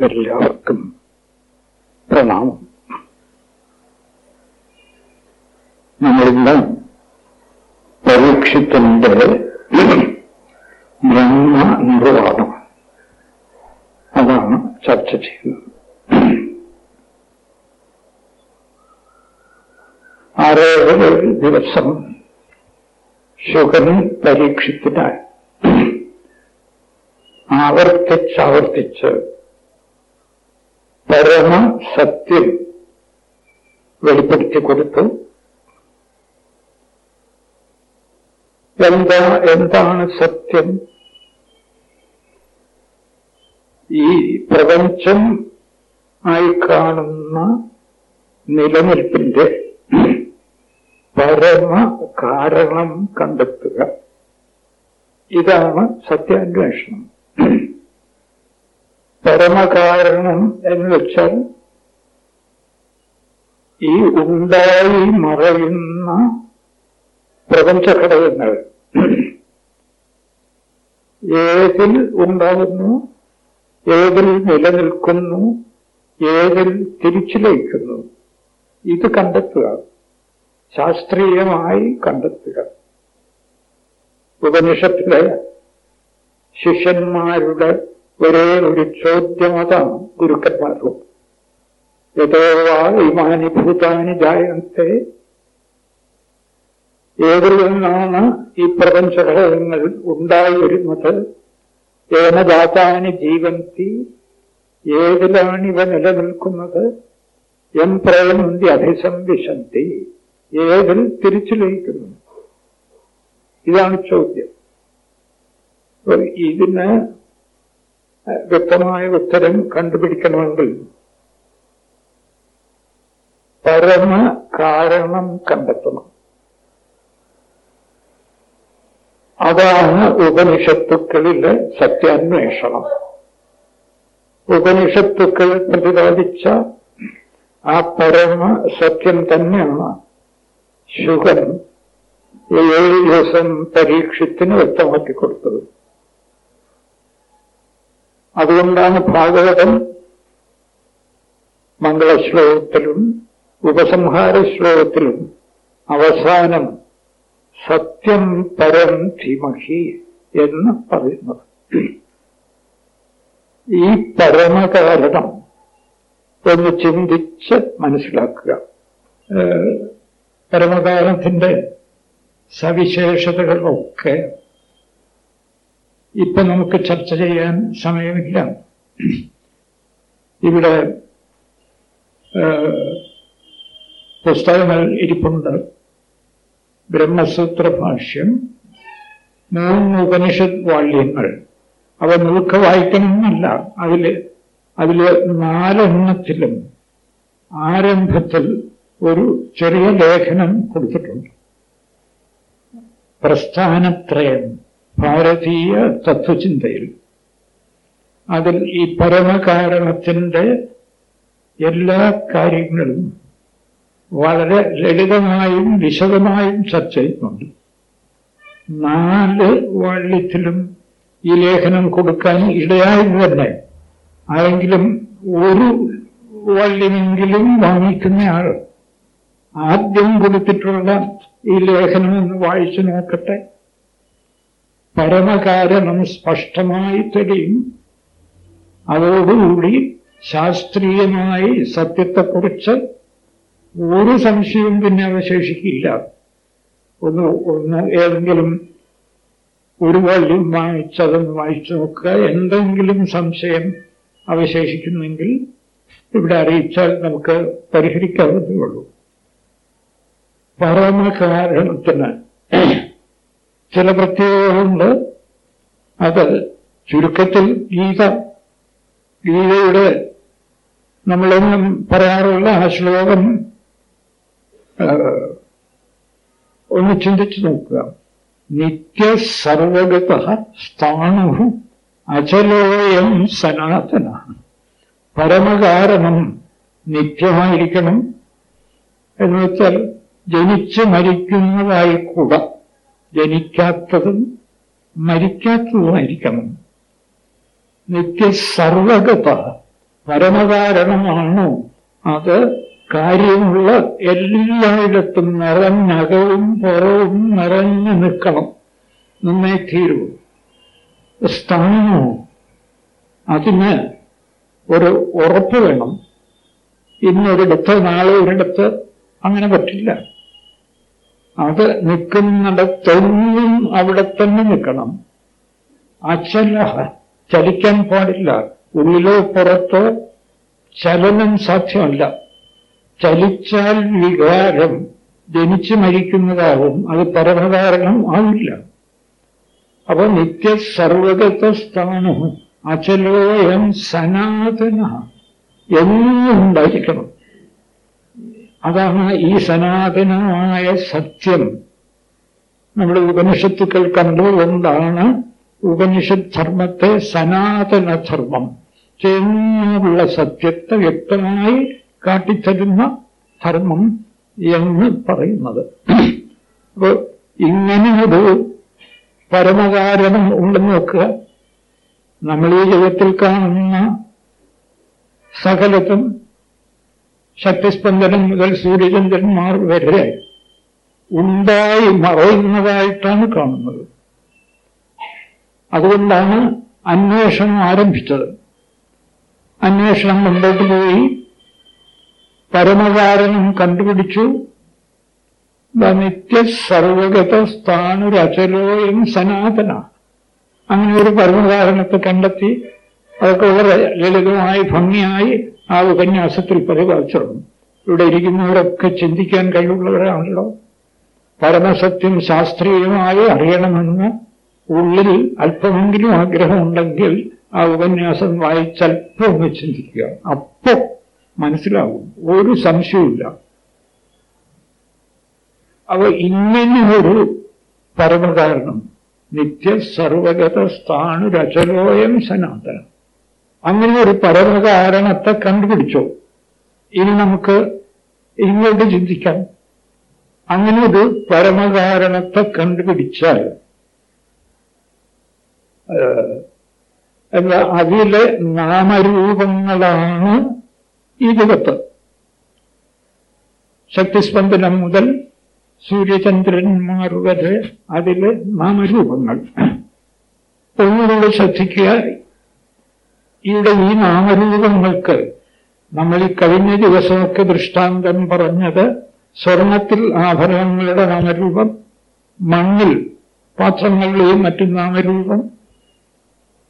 എല്ലാവർക്കും പ്രണാമം. നമ്മളിന്ന് പരീക്ഷത്തിന്റെ ബ്രഹ്മ നിർവാദം അതാണ് ചർച്ച ചെയ്യുന്നത്. ആറേഴ് ദിവസം ശുഗൻ പരീക്ഷത്തിനായി ആവർത്തിച്ചാവർത്തിച്ച് പരമ സത്യം വെളിപ്പെടുത്തി കൊടുത്തു എന്താ എന്താണ് സത്യം? ഈ പ്രപഞ്ചം ആയി കാണുന്ന നിലനിൽപ്പിന്റെ പരമ കാരണം കണ്ടെത്തുക. ഇതാണ് സത്യാന്വേഷണം. പരമകാരണം എന്ന് വെച്ചാൽ ഈ ഉണ്ടായി മറയുന്ന പ്രപഞ്ചഘടകങ്ങൾ. ഏതിൽ ഉണ്ടാകുന്നു? ഏതിൽ നിലനിൽക്കുന്നു? ഏതിൽ തിരിച്ചു ലയിക്കുന്നു ഇത് കണ്ടെത്തുക. ശാസ്ത്രീയമായി കണ്ടെത്തുക. ഉപനിഷത്തിലെ ശിഷ്യന്മാരുടെ ഒരേ ഒരു ചോദ്യം അതാണ് ഗുരുക്കന്മാരും യഥോ വാ ഇമാനി ഭൂതാനി ജായന്തെ. ഏതിൽ നിന്നാണ് ഈ പ്രപഞ്ചഘടകങ്ങൾ ഉണ്ടായി വരുന്നത് ജീവന്തി ഏതിലാണ് ഇവ നിലനിൽക്കുന്നത്? എം പ്രയന്തി അഭിസംവിശന്തി ഏതിൽ തിരിച്ചു ലയിക്കുന്നു ഇതാണ് ചോദ്യം. ഇതിന് വ്യക്തമായ ഉത്തരം കണ്ടുപിടിക്കണമെങ്കിൽ പരമ കാരണം കണ്ടെത്തണം. അതാണ് ഉപനിഷത്തുക്കളിലെ സത്യാന്വേഷണം. ഉപനിഷത്തുക്കൾ പ്രതിപാദിച്ച ആ പരമ സത്യം തന്നെയാണ് ശുഗൻ ഏഴ് ദിവസം പരീക്ഷത്തിന് വ്യക്തമാക്കി കൊടുത്തത്. അതുകൊണ്ടാണ് ഭാഗവതം മംഗളശ്ലോകത്തിലും ഉപസംഹാര ശ്ലോകത്തിലും അവസാനം സത്യം പരം ധിമഹി എന്ന് പറയുന്നത്. ഈ പരമകാരണം ഒന്ന് ചിന്തിച്ച് മനസ്സിലാക്കുക. പരമകാരണത്തിന്റെ സവിശേഷതകളൊക്കെ ഇപ്പൊ നമുക്ക് ചർച്ച ചെയ്യാൻ സമയമില്ല. ഇവിടെ പുസ്തകങ്ങൾ ഇരിപ്പുണ്ട്. ബ്രഹ്മസൂത്ര ഭാഷ്യം മൂന്ന് ഉപനിഷത് വാള്യങ്ങൾ. അവ മുഴുക്ക വായിക്കണമെന്നല്ല. അതിൽ അതിൽ നാലെണ്ണത്തിലും ആരംഭത്തിൽ ഒരു ചെറിയ ലേഖനം കൊടുത്തിട്ടുണ്ട്. പ്രസ്ഥാനത്രയം. ഭാരതീയ തത്വചിന്തയിൽ. അതിൽ ഈ പരമകാരണത്തിന്റെ എല്ലാ കാര്യങ്ങളും വളരെ ലളിതമായും വിശദമായും ചർച്ച ചെയ്യുന്നുണ്ട്. നാല് വാള്യത്തിലും ഈ ലേഖനം കൊടുക്കാൻ ഇടയായത് തന്നെ. ആരെങ്കിലും ഒരു വള്ളിമെങ്കിലും വാങ്ങിക്കുന്നയാൾ ആദ്യം കൊടുത്തിട്ടുള്ള ഈ ലേഖനം ഒന്ന് വായിച്ചു നോക്കട്ടെ. പരമകാരണം സ്പഷ്ടമായി തെളിയും. അതോടുകൂടി ശാസ്ത്രീയമായി സത്യത്തെക്കുറിച്ച് ഒരു സംശയവും പിന്നെ അവശേഷിക്കില്ല. ഒന്ന് ഒന്ന് ഏതെങ്കിലും ഒരു വള്ളിയും വാങ്ങിച്ചതെന്ന് വായിച്ചു നോക്കുക എന്തെങ്കിലും സംശയം അവശേഷിക്കുന്നെങ്കിൽ ഇവിടെ അറിയിച്ചാൽ നമുക്ക് പരിഹരിക്കാവുന്നതേ ഉള്ളൂ. പരമകാരണത്തിന് ചില പ്രത്യേകതകളുണ്ട്. അത് ചുരുക്കത്തിൽ ഗീത ഗീതയുടെ നമ്മളെന്നും പറയാറുള്ള ആ ശ്ലോകം ഒന്ന് ചിന്തിച്ചു നോക്കുക. നിത്യ സർവഗത സ്ഥാണു അചലോയം സനാതന. പരമകാരണം നിത്യമായിരിക്കണം. എന്ന് വെച്ചാൽ ജനിച്ച് മരിക്കുന്നതായി കൂട ജനിക്കാത്തതും മരിക്കാത്തതുമായിരിക്കണം. നിത്യ സർവഗത പരമകാരണമാണോ? അത് കാര്യമുള്ള എല്ലായിടത്തും നിറഞ്ഞകവും പുറവും നിറഞ്ഞു നിൽക്കണം. നന്നേ തീരുവോ സ്ഥാനമോ അതിന് ഒരു ഉറപ്പ് വേണം. ഇന്നൊരിടത്ത് നാളെ ഒരിടത്ത് അങ്ങനെ പറ്റില്ല. അത് നിൽക്കുന്നിടത്തൊന്നും അവിടെ തന്നെ നിൽക്കണം. അച്ചല ചലിക്കാൻ പാടില്ല. ഉള്ളിലോ പുറത്തോ ചലനം സാധ്യമല്ല. ചലിച്ചാൽ വികാരം ജനിച്ചു മരിക്കുന്നതാവും. അത് പരമകാരണം ആവില്ല. അപ്പൊ നിത്യ സർവഗത സ്ഥാനം അചലോയം സനാതന എന്നും ഉണ്ടായിരിക്കണം. അതാണ് ഈ സനാതനമായ സത്യം. നമ്മൾ ഉപനിഷത്തുക്കൾ കണ്ടുകൊണ്ടാണ് ഉപനിഷത്ത് ധർമ്മത്തെ സനാതനധർമ്മം എന്നുള്ള സത്യത്തെ വ്യക്തമായി കാട്ടിത്തരുന്ന ധർമ്മം എന്ന് പറയുന്നത്. അപ്പോ ഇങ്ങനെ ഒരു പരമകാരണം ഉണ്ടെന്ന് നോക്കുക. നമ്മൾ ഈ ജഗത്തിൽ കാണുന്ന സകലത്തും ശക്തിസ്പന്ദനം മുതൽ സൂര്യചന്ദ്രന്മാർ വരെ ഉണ്ടായി മറയുന്നതായിട്ടാണ് കാണുന്നത്. അതുകൊണ്ടാണ് അന്വേഷണം ആരംഭിച്ചത്. അന്വേഷണം മുമ്പോട്ട് പോയി. പരമകാരണം കണ്ടുപിടിച്ചു. നിത്യ സർവഗത സ്ഥാനുരചലോയം സനാതന. അങ്ങനെ ഒരു പരമകാരണത്തെ കണ്ടെത്തി. അതൊക്കെ വളരെ ലളിതമായി ഭംഗിയായി ആ ഉപന്യാസത്തിൽ പ്രതിപാദിച്ചിരുന്നു ഇവിടെ ഇരിക്കുന്നവരൊക്കെ ചിന്തിക്കാൻ കഴിവുള്ളവരാണല്ലോ. പരമസത്യം ശാസ്ത്രീയമായി അറിയണമെന്ന് ഉള്ളിൽ അല്പമെങ്കിലും ആഗ്രഹമുണ്ടെങ്കിൽ ആ ഉപന്യാസം വായിച്ചല്പം ഒന്ന് ചിന്തിക്കുക. അപ്പോ മനസ്സിലാകും ഒരു സംശയമില്ല അവ ഇങ്ങനെ ഒരു പരമകാരണം നിത്യ സർവഗത സ്ഥാണു സ്ഥാണുരചലോയം സനാതനം. അങ്ങനെ ഒരു പരമകാരണത്തെ കണ്ടുപിടിച്ചോ? ഇനി നമുക്ക് ഇങ്ങോട്ട് ചിന്തിക്കാം. അങ്ങനെ ഒരു പരമകാരണത്തെ കണ്ടുപിടിച്ചാൽ എന്താ അതിലെ നാമരൂപങ്ങളാണ് ഈ ശക്തിസ്പന്ദനം മുതൽ സൂര്യചന്ദ്രന്മാർ വരെ അതിലെ നാമരൂപങ്ങൾ. ഒന്നുകൂടെ ശ്രദ്ധിക്കുക. ഇവിടെ ഈ നാമരൂപങ്ങൾക്ക് നമ്മൾ ഈ കഴിഞ്ഞ ദിവസമൊക്കെ ദൃഷ്ടാന്തം പറഞ്ഞത് സ്വർണത്തിൽ ആഭരണങ്ങളുടെ നാമരൂപം മണ്ണിൽ പാത്രങ്ങളുടെയും മറ്റു നാമരൂപം.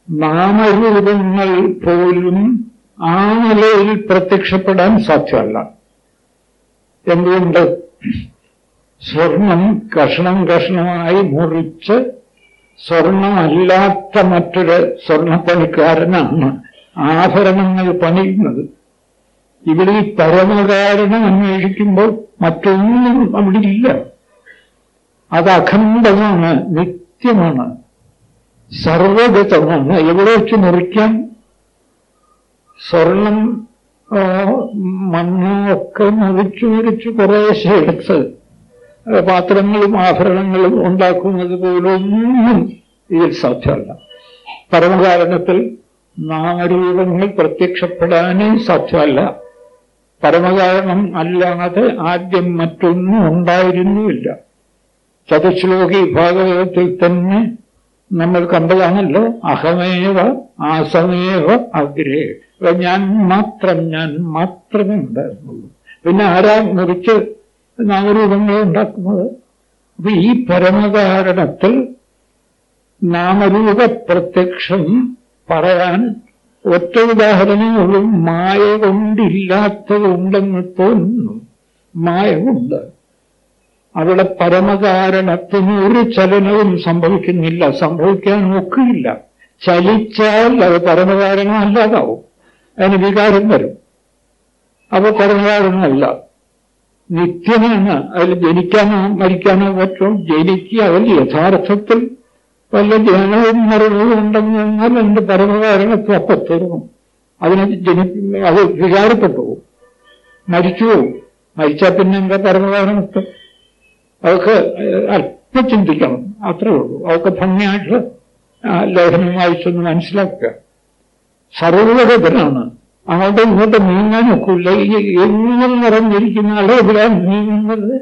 നാമരൂപങ്ങൾ പോലും ആ നിലയിൽ പ്രത്യക്ഷപ്പെടാൻ സാധ്യമല്ല. എന്തുകൊണ്ട്? സ്വർണം കഷണം കഷണമായി മുറിച്ച് സ്വർണമല്ലാത്ത മറ്റൊരു സ്വർണപ്പണിക്കാരനാണ് ആഭരണങ്ങൾ പണിയുന്നത്. ഇവിടെ ഈ പരമകാരണം അന്വേഷിക്കുമ്പോൾ മറ്റൊന്നും അവിടെ ഇല്ല. അത് അഖണ്ഡമാണ് നിത്യമാണ് സർവഗതമാണ്. എവിടെ വെച്ച് മുറിക്കാം? സ്വർണം മണ്ണൊക്കെ മുറിച്ചു മുറിച്ച് കുറേശ്ശെ എടുത്ത് പാത്രങ്ങളും ആഭരണങ്ങളും ഉണ്ടാക്കുന്നത് പോലൊന്നും ഇതിൽ സാധ്യമല്ല. പരമകാരണത്തിൽ നാമരൂപങ്ങൾ പ്രത്യക്ഷപ്പെടാനേ സാധ്യമല്ല. പരമകാരണം അല്ലാതെ ആദ്യം മറ്റൊന്നും ഉണ്ടായിരുന്നുമില്ല ചതുശ്ലോകി ഭാഗവതത്തിൽ തന്നെ നമ്മൾ കണ്ടതാണല്ലോ അഹമേവ ആസമേവ അഗ്രേ. ഞാൻ മാത്രം ഞാൻ മാത്രമേ ഉണ്ടായിരുന്നുള്ളൂ. പിന്നെ ആരാ മുറിച്ച് നാമരൂപങ്ങൾ ഉണ്ടാക്കുന്നത്? അപ്പൊ ഈ പരമകാരണത്തിൽ നാമരൂപ പ്രത്യക്ഷം പറയാൻ ഒറ്റ ഉദാഹരണങ്ങളും മായ കൊണ്ടില്ലാത്തതുണ്ടെന്ന് തോന്നുന്നു. മായ കൊണ്ട് അവിടെ പരമകാരണത്തിന് ഒരു ചലനവും സംഭവിക്കുന്നില്ല. സംഭവിക്കാൻ ഒക്കില്ല. ചലിച്ചാൽ അത് പരമകാരണം അല്ലാതാവും അതിന് വികാരം വരും. അപ്പൊ പരമകാരണമല്ല. നിത്യമാണ് അതിൽ ജനിക്കാനോ മരിക്കാനോ പറ്റും ജനിക്കുക അതിൽ യഥാർത്ഥത്തിൽ വല്ല ധ്യാനവും മരണവും ഉണ്ടെന്ന് എന്നാൽ എന്റെ പരമകാരണത്തെ അപ്പത്തരും അതിനെ ജനി അത് വികാരപ്പെട്ടു പോകും. പോകും. മരിച്ചാൽ പിന്നെ എന്താ പരമകാരണത്തെ അതൊക്കെ അല്പം ചിന്തിക്കണം. അത്രേ ഉള്ളൂ. അതൊക്കെ ഭംഗിയായിട്ട് ലേഖനം വായിച്ചൊന്ന് മനസ്സിലാക്കുക. സർവഗതനാണ് അങ്ങോട്ടും ഇങ്ങോട്ടും നീങ്ങാൻ ഒക്കില്ല എങ്ങനെ നിറഞ്ഞിരിക്കുന്ന അളവിലാണ് നീങ്ങുന്നത്?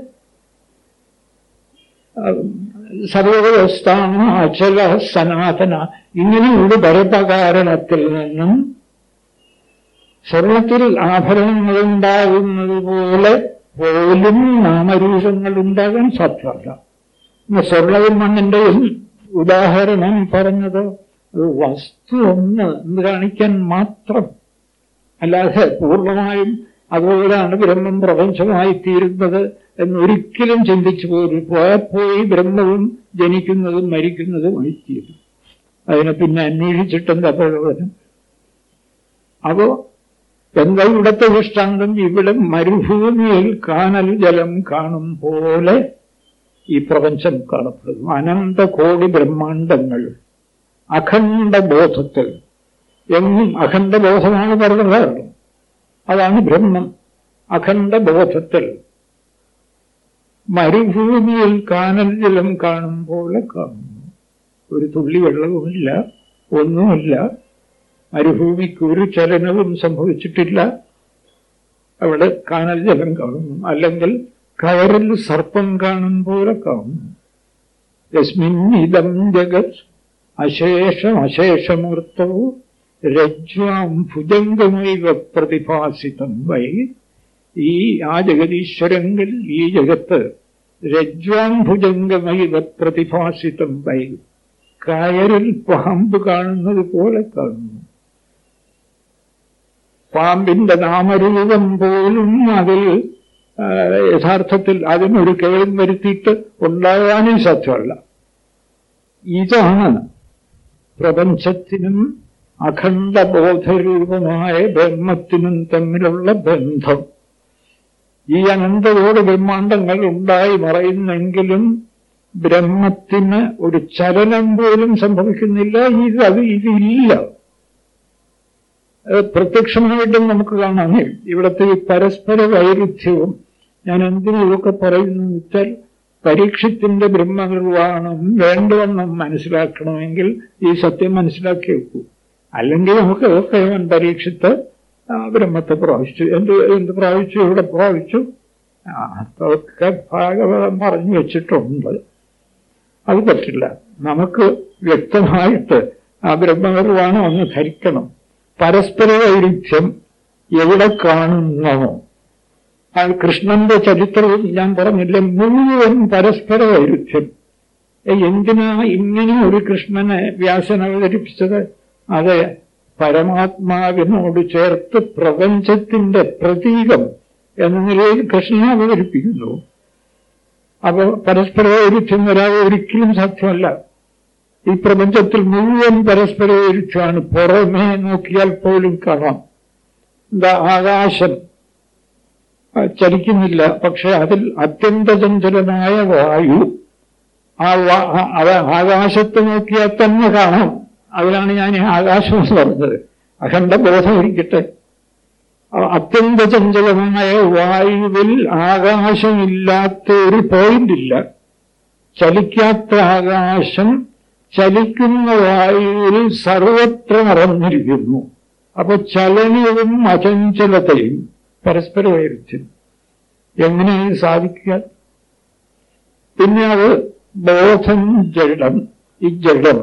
സർവവസ്ഥാണ് അചല സനാതന ഇങ്ങനെയുള്ള ഭരതകാരണത്തിൽ നിന്നും സ്വർണത്തിൽ ആഭരണങ്ങൾ ഉണ്ടാകുന്നത് പോലെ പോലും നാമരൂപങ്ങൾ ഉണ്ടാകാൻ സാധ്യമല്ല സ്വർണവും മണ്ണിന്റെയും ഉദാഹരണം പറഞ്ഞത് വസ്തു ഒന്ന് എന്ന് കാണിക്കാൻ മാത്രം. അല്ലാതെ പൂർണമായും അതുപോലെയാണ് ബ്രഹ്മം പ്രപഞ്ചമായി തീരുന്നത് എന്നൊരിക്കലും ചിന്തിച്ചു പോലും പോയപ്പോയി ബ്രഹ്മവും ജനിക്കുന്നതും മരിക്കുന്നതുമായി തീരും അതിനെ പിന്നെ അന്വേഷിച്ചിട്ടെന്താ പ്രയോജനം? അപ്പോ എന്താ ഇവിടത്തെ ദൃഷ്ടാന്തം ഇവിടെ മരുഭൂമിയിൽ കാനൽ ജലം കാണും പോലെ ഈ പ്രപഞ്ചം കാണപ്പെടുന്നു. അനന്ത കോടി ബ്രഹ്മാണ്ടങ്ങൾ അഖണ്ഡ ബോധത്തിൽ. എന്നും അഖണ്ഡ ബോധമാണ് പറഞ്ഞത് അതാണ് ബ്രഹ്മം. അഖണ്ഡ ബോധത്തിൽ മരുഭൂമിയിൽ കാനൽ ജലം കാണും പോലെ കാണുന്നു. ഒരു തുള്ളി വെള്ളവുമില്ല ഒന്നുമില്ല. മരുഭൂമിക്ക് ഒരു ചലനവും സംഭവിച്ചിട്ടില്ല. അവിടെ കാനൽ ജലം കാണുന്നു. അല്ലെങ്കിൽ കയറിൽ സർപ്പം കാണും പോലെ കാണുന്നു. യസ്മിൻ ഇതം ജഗത് അശേഷം അശേഷമൂർത്തവും രജ്വാം ഭുജംഗമൈവ പ്രതിഭാസിതം വൈ ഈ ആ ജഗതീശ്വരങ്ങൾ ഈ ജഗത്ത് രജ്വാംഭുജംഗമൈവ പ്രതിഭാസിതം വൈ. കയറിൽ പാമ്പ് കാണുന്നത് പോലെ കാണുന്നു. പാമ്പിന്റെ നാമരൂപം പോലും അതിൽ യഥാർത്ഥത്തിൽ അതിനൊരു കേളം വരുത്തിയിട്ട് ഉണ്ടാകാനും സാധ്യമല്ല. ഇതാണ് പ്രപഞ്ചത്തിനും അഖണ്ഡബോധരൂപമായ ബ്രഹ്മത്തിനും തമ്മിലുള്ള ബന്ധം. ഈ അനന്തതോട് ബ്രഹ്മാണ്ടങ്ങൾ ഉണ്ടായി മറയുന്നെങ്കിലും ബ്രഹ്മത്തിന് ഒരു ചലനം പോലും സംഭവിക്കുന്നില്ല. ഇത് അത് ഇതില്ല. പ്രത്യക്ഷമായിട്ടും നമുക്ക് കാണാം ഇവിടുത്തെ ഈ പരസ്പര വൈരുദ്ധ്യവും ഞാൻ എന്തിനു ഇതൊക്കെ പറയുന്നു വെച്ചാൽ പരീക്ഷത്തിന്റെ ബ്രഹ്മനിർവാണം വേണ്ടുവെന്ന് മനസ്സിലാക്കണമെങ്കിൽ ഈ സത്യം മനസ്സിലാക്കി വെക്കൂ അല്ലെങ്കിൽ നമുക്ക് കേവൻ പരീക്ഷത്ത് ബ്രഹ്മത്തെ പ്രാപിച്ചു. എന്ത് എന്ത് പ്രാപിച്ചു? ഇവിടെ പ്രാപിച്ചു. അതൊക്കെ ഭാഗവതം പറഞ്ഞു വെച്ചിട്ടുണ്ട്. അത് പറ്റില്ല. നമുക്ക് വ്യക്തമായിട്ട് ആ ബ്രഹ്മനിർവാണം ഒന്ന് ധരിക്കണം. പരസ്പര വൈരുദ്ധ്യം എവിടെ കാണുന്നോ? ആ കൃഷ്ണന്റെ ചരിത്രവും ഞാൻ പറഞ്ഞില്ല മുഴുവൻ പരസ്പര വൈരുദ്ധ്യം എന്തിനാ ഇങ്ങനെ ഒരു കൃഷ്ണനെ വ്യാസൻ അവതരിപ്പിച്ചത്? അത് പരമാത്മാവിനോട് ചേർത്ത് പ്രപഞ്ചത്തിന്റെ പ്രതീകം എന്ന നിലയിൽ കൃഷ്ണനെ അവതരിപ്പിക്കുന്നു. അപ്പൊ പരസ്പര വൈരുദ്ധ്യം വരാതെ ഒരിക്കലും സാധ്യമല്ല. ഈ പ്രപഞ്ചത്തിൽ മുഴുവൻ പരസ്പര വൈരുദ്ധ്യമാണ് പുറമേ നോക്കിയാൽ പോലും കാണാം. എന്താ ആകാശം. ചലിക്കുന്നില്ല. പക്ഷെ അതിൽ അത്യന്തചഞ്ചലമായ വായു ആ ആകാശത്ത് നോക്കിയാൽ തന്നെ കാണാം. അതിലാണ് ഞാൻ ആകാശം എന്ന് പറഞ്ഞത്. അഖണ്ഡ ബോധം ഇരിക്കട്ടെ അത്യന്തചഞ്ചലമായ വായുവിൽ ആകാശമില്ലാത്ത ഒരു പോയിന്റ് ഇല്ല ചലിക്കാത്ത ആകാശം ചലിക്കുന്ന വായുവിൽ സർവത്ര നിറഞ്ഞിരിക്കുന്നു. അപ്പൊ ചലനവും അചഞ്ചലതയും പരസ്പര വൈരുദ്ധ്യം എങ്ങനെ സാധിക്കുക? പിന്നെ അത് ബോധം ജഡം ഈ ജഡം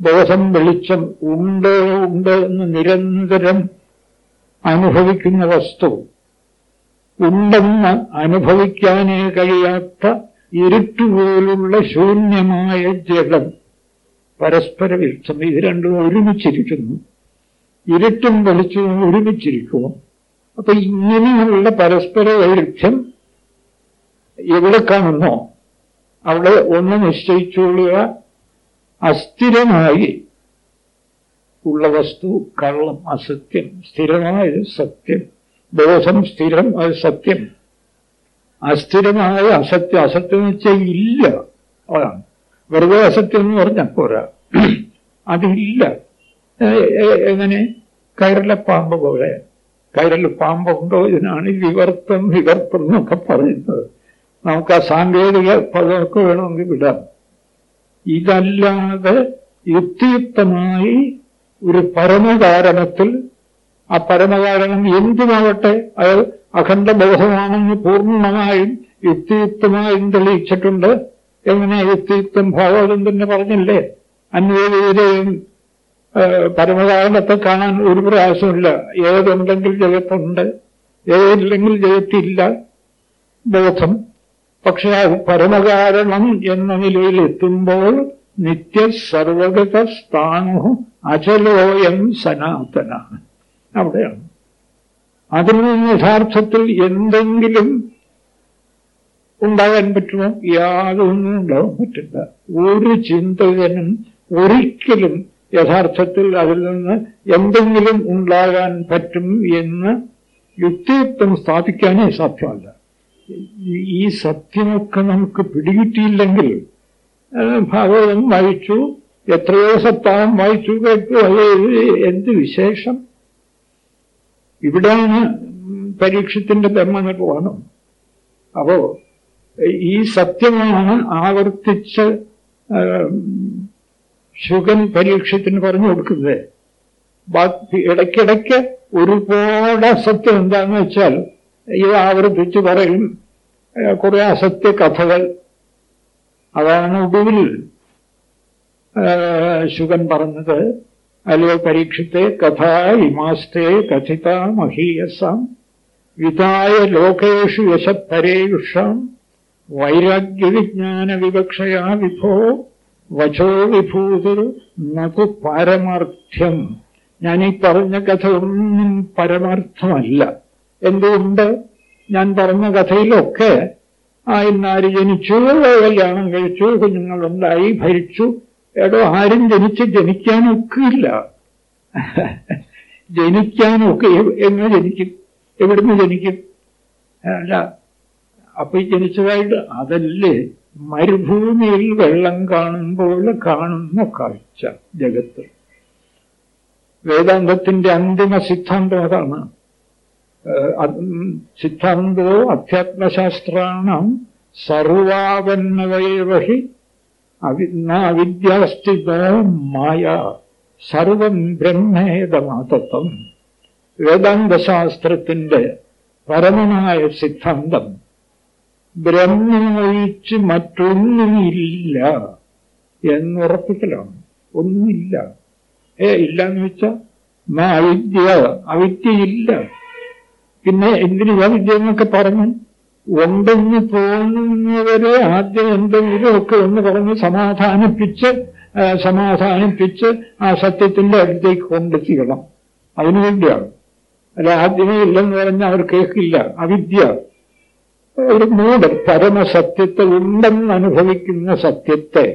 ബോധം വെളിച്ചം ഉണ്ട് ഉണ്ട് എന്ന് നിരന്തരം അനുഭവിക്കുന്ന വസ്തു. ഉണ്ടെന്ന് അനുഭവിക്കാനേ കഴിയാത്ത ഇരുട്ടുപോലുള്ള ശൂന്യമായ ജഡം പരസ്പര വിരുദ്ധം ഇത് രണ്ടും ഒരുമിച്ചിരിക്കുന്നു. ഇരുട്ടും വെളിച്ചവും ഒരുമിച്ചിരിക്കുന്നു. അപ്പൊ ഇങ്ങനെയുള്ള പരസ്പര വൈരുദ്ധ്യം എവിടെ കാണുന്നോ അവിടെ ഒന്ന് നിശ്ചയിച്ചുകൊള്ളുക അസ്ഥിരമായി ഉള്ള വസ്തു കള്ളം അസത്യം സ്ഥിരമായത് സത്യം ബോധം സ്ഥിരം അത് സത്യം. അസ്ഥിരമായ അസത്യം അസത്യം എന്ന് വെച്ചാൽ ഇല്ല. അതാണ്. വെറുതെ അസത്യം എന്ന് പറഞ്ഞാൽ പോരാ. അതില്ല. എങ്ങനെ? കയറിലെ പാമ്പ് പോലെ കയറിൽ പാമ്പുണ്ടോ ഇതിനാണ് വിവർത്തം വിവർത്തം എന്നൊക്കെ പറയുന്നത്. നമുക്ക് ആ സാങ്കേതിക പദമൊക്കെ വേണമെങ്കിൽ വിടാം. ഇതല്ലാതെ യുക്തിയുക്തമായി ഒരു പരമകാരണത്തിൽ ആ പരമകാരണം എന്തുമാവട്ടെ അത് അഖണ്ഡബോധമാണെന്ന് പൂർണമായും യുക്തിയുക്തമായും തെളിയിച്ചിട്ടുണ്ട്. എങ്ങനെ യുക്തിയുക്തം ഭാഗവതം തന്നെ പറഞ്ഞില്ലേ? അന്വേഷിയും പരമകാരണത്തെ കാണാൻ ഒരു പ്രയാസമില്ല ഏതുണ്ടെങ്കിൽ ജഗത്തുണ്ട്. ഏതില്ലെങ്കിൽ ജഗത്തില്ല. ബോധം. പക്ഷെ പരമകാരണം എന്ന നിലയിൽ എത്തുമ്പോൾ നിത്യ സർവഗത സ്ഥാനു അചലോയം സനാതന അവിടെയാണ്. അതിൽ നിന്ന് യഥാർത്ഥത്തിൽ എന്തെങ്കിലും ഉണ്ടാകാൻ പറ്റുമോ? യാതൊന്നും ഉണ്ടാകാൻ പറ്റില്ല. ഒരു ചിന്തകനും ഒരിക്കലും യഥാർത്ഥത്തിൽ അതിൽ നിന്ന് എന്തെങ്കിലും ഉണ്ടാകാൻ പറ്റും എന്ന് യുക്തിയുക്തം സ്ഥാപിക്കാനേ സാധ്യമല്ല. ഈ സത്യമൊക്കെ നമുക്ക് പിടികിട്ടിയില്ലെങ്കിൽ ഭാഗവതം വായിച്ചു എത്രയോ സപ്താഹം വായിച്ചു കേട്ടു എന്ത് വിശേഷം? ഇവിടെയാണ് പരീക്ഷത്തിന്റെ ബ്രഹ്മനിർവഹണം അപ്പോ ഈ സത്യമാണ് ആവർത്തിച്ച് ശുഗൻ പരീക്ഷത്തിന് പറഞ്ഞു കൊടുക്കുന്നത്. ഇടയ്ക്കിടയ്ക്ക് ഒരുപാട് അസത്യം എന്താണെന്ന് വെച്ചാൽ ഇത് ആവർത്തിച്ച് പറയും കുറെ അസത്യ കഥകൾ. അതാണ് ഒടുവിൽ ശുഗൻ പറഞ്ഞത്. അല്ലയോ പരീക്ഷത്തെ കഥ ഇമാസ്തേ കഥിത മഹീയസാം വിതായ ലോകേഷു യശപ്പരേയുഷാം വൈരാഗ്യവിജ്ഞാന വിവക്ഷയാ വിഭോ വചോ വിഭൂതിർ നതു പാരമാർത്ഥ്യം. ഈ പറഞ്ഞ കഥ ഒന്നും പരമാർത്ഥമല്ല. എന്തുകൊണ്ട് ഞാൻ പറഞ്ഞ കഥയിലൊക്കെ ആ ഇന്നാര് ജനിച്ചു കല്യാണം കഴിച്ചു കുഞ്ഞുങ്ങളുണ്ടായി ഭരിച്ചു. എടോ ആരും ജനിച്ച് ജനിക്കാനൊക്കില്ല. ജനിക്കാനൊക്കെ എങ്ങനെ ജനിക്കും? എവിടുന്ന് ജനിക്കും? അല്ല അപ്പൊ ഈ ജനിച്ചതായിട്ട് അതല്ലേ? മരുഭൂമിയിൽ വെള്ളം കാണുമ്പോൾ കാണുന്ന കാഴ്ച ജഗത്ത്. വേദാന്തത്തിന്റെ അന്തിമ സിദ്ധാന്തം അതാണ്. സിദ്ധാന്തോ അധ്യാത്മശാസ്ത്രാണം സർവാവന്നവൈവഹി അവിദ്യാസ്തിതോ മായ സർവം ബ്രഹ്മേതമാതത്വം. വേദാന്തശാസ്ത്രത്തിന്റെ പരമനായ സിദ്ധാന്തം ബ്രഹ്മമൊഴിച്ച് മറ്റൊന്നുമില്ല എന്നുറപ്പിക്കലാണ്. ഒന്നുമില്ല. ഏ ഇല്ല എന്ന് വെച്ചാൽ അവിദ്യ അവിദ്യയില്ല പിന്നെ എന്തിനു എന്നൊക്കെ പറഞ്ഞു? ഉണ്ടെന്ന് തോന്നുന്നവരെ ആദ്യം എന്തെങ്കിലുമൊക്കെ എന്ന് പറഞ്ഞ് സമാധാനിപ്പിച്ച് സമാധാനിപ്പിച്ച് ആ സത്യത്തിന്റെ അടുത്തേക്ക് കൊണ്ടെത്തിക്കണം അതിനുവേണ്ടിയാണ് അല്ല ആദ്യമേ ഇല്ലെന്ന് പറഞ്ഞാൽ അവർ കേൾക്കില്ല. അവിദ്യ. ഒരു മൂടൽ പരമസത്യത്തെ ഉണ്ടെന്ന് അനുഭവിക്കുന്ന സത്യത്തെ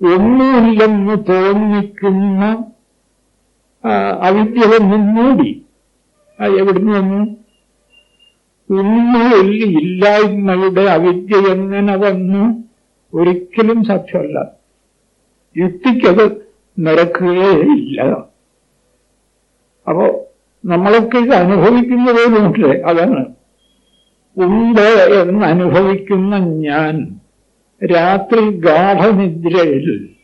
ഒന്നുമില്ലെന്ന് തോന്നിക്കുന്ന അവിദ്യ മൂടി എവിടുന്ന് വന്നു? ഉണ്മയിൽ ഇല്ലായ്മയുടെ അവിദ്യ എങ്ങനെ വന്നു? ഒരിക്കലും സാധ്യമല്ല. യുക്തിക്കത് നിരക്കുകയില്ല അപ്പോ നമ്മളൊക്കെ ഇത് അനുഭവിക്കുന്നതോടുണ്ട് അതാണ്. ഉണ്ട് എന്ന് അനുഭവിക്കുന്ന ഞാൻ രാത്രി ഗാഠനിദ്രയിൽ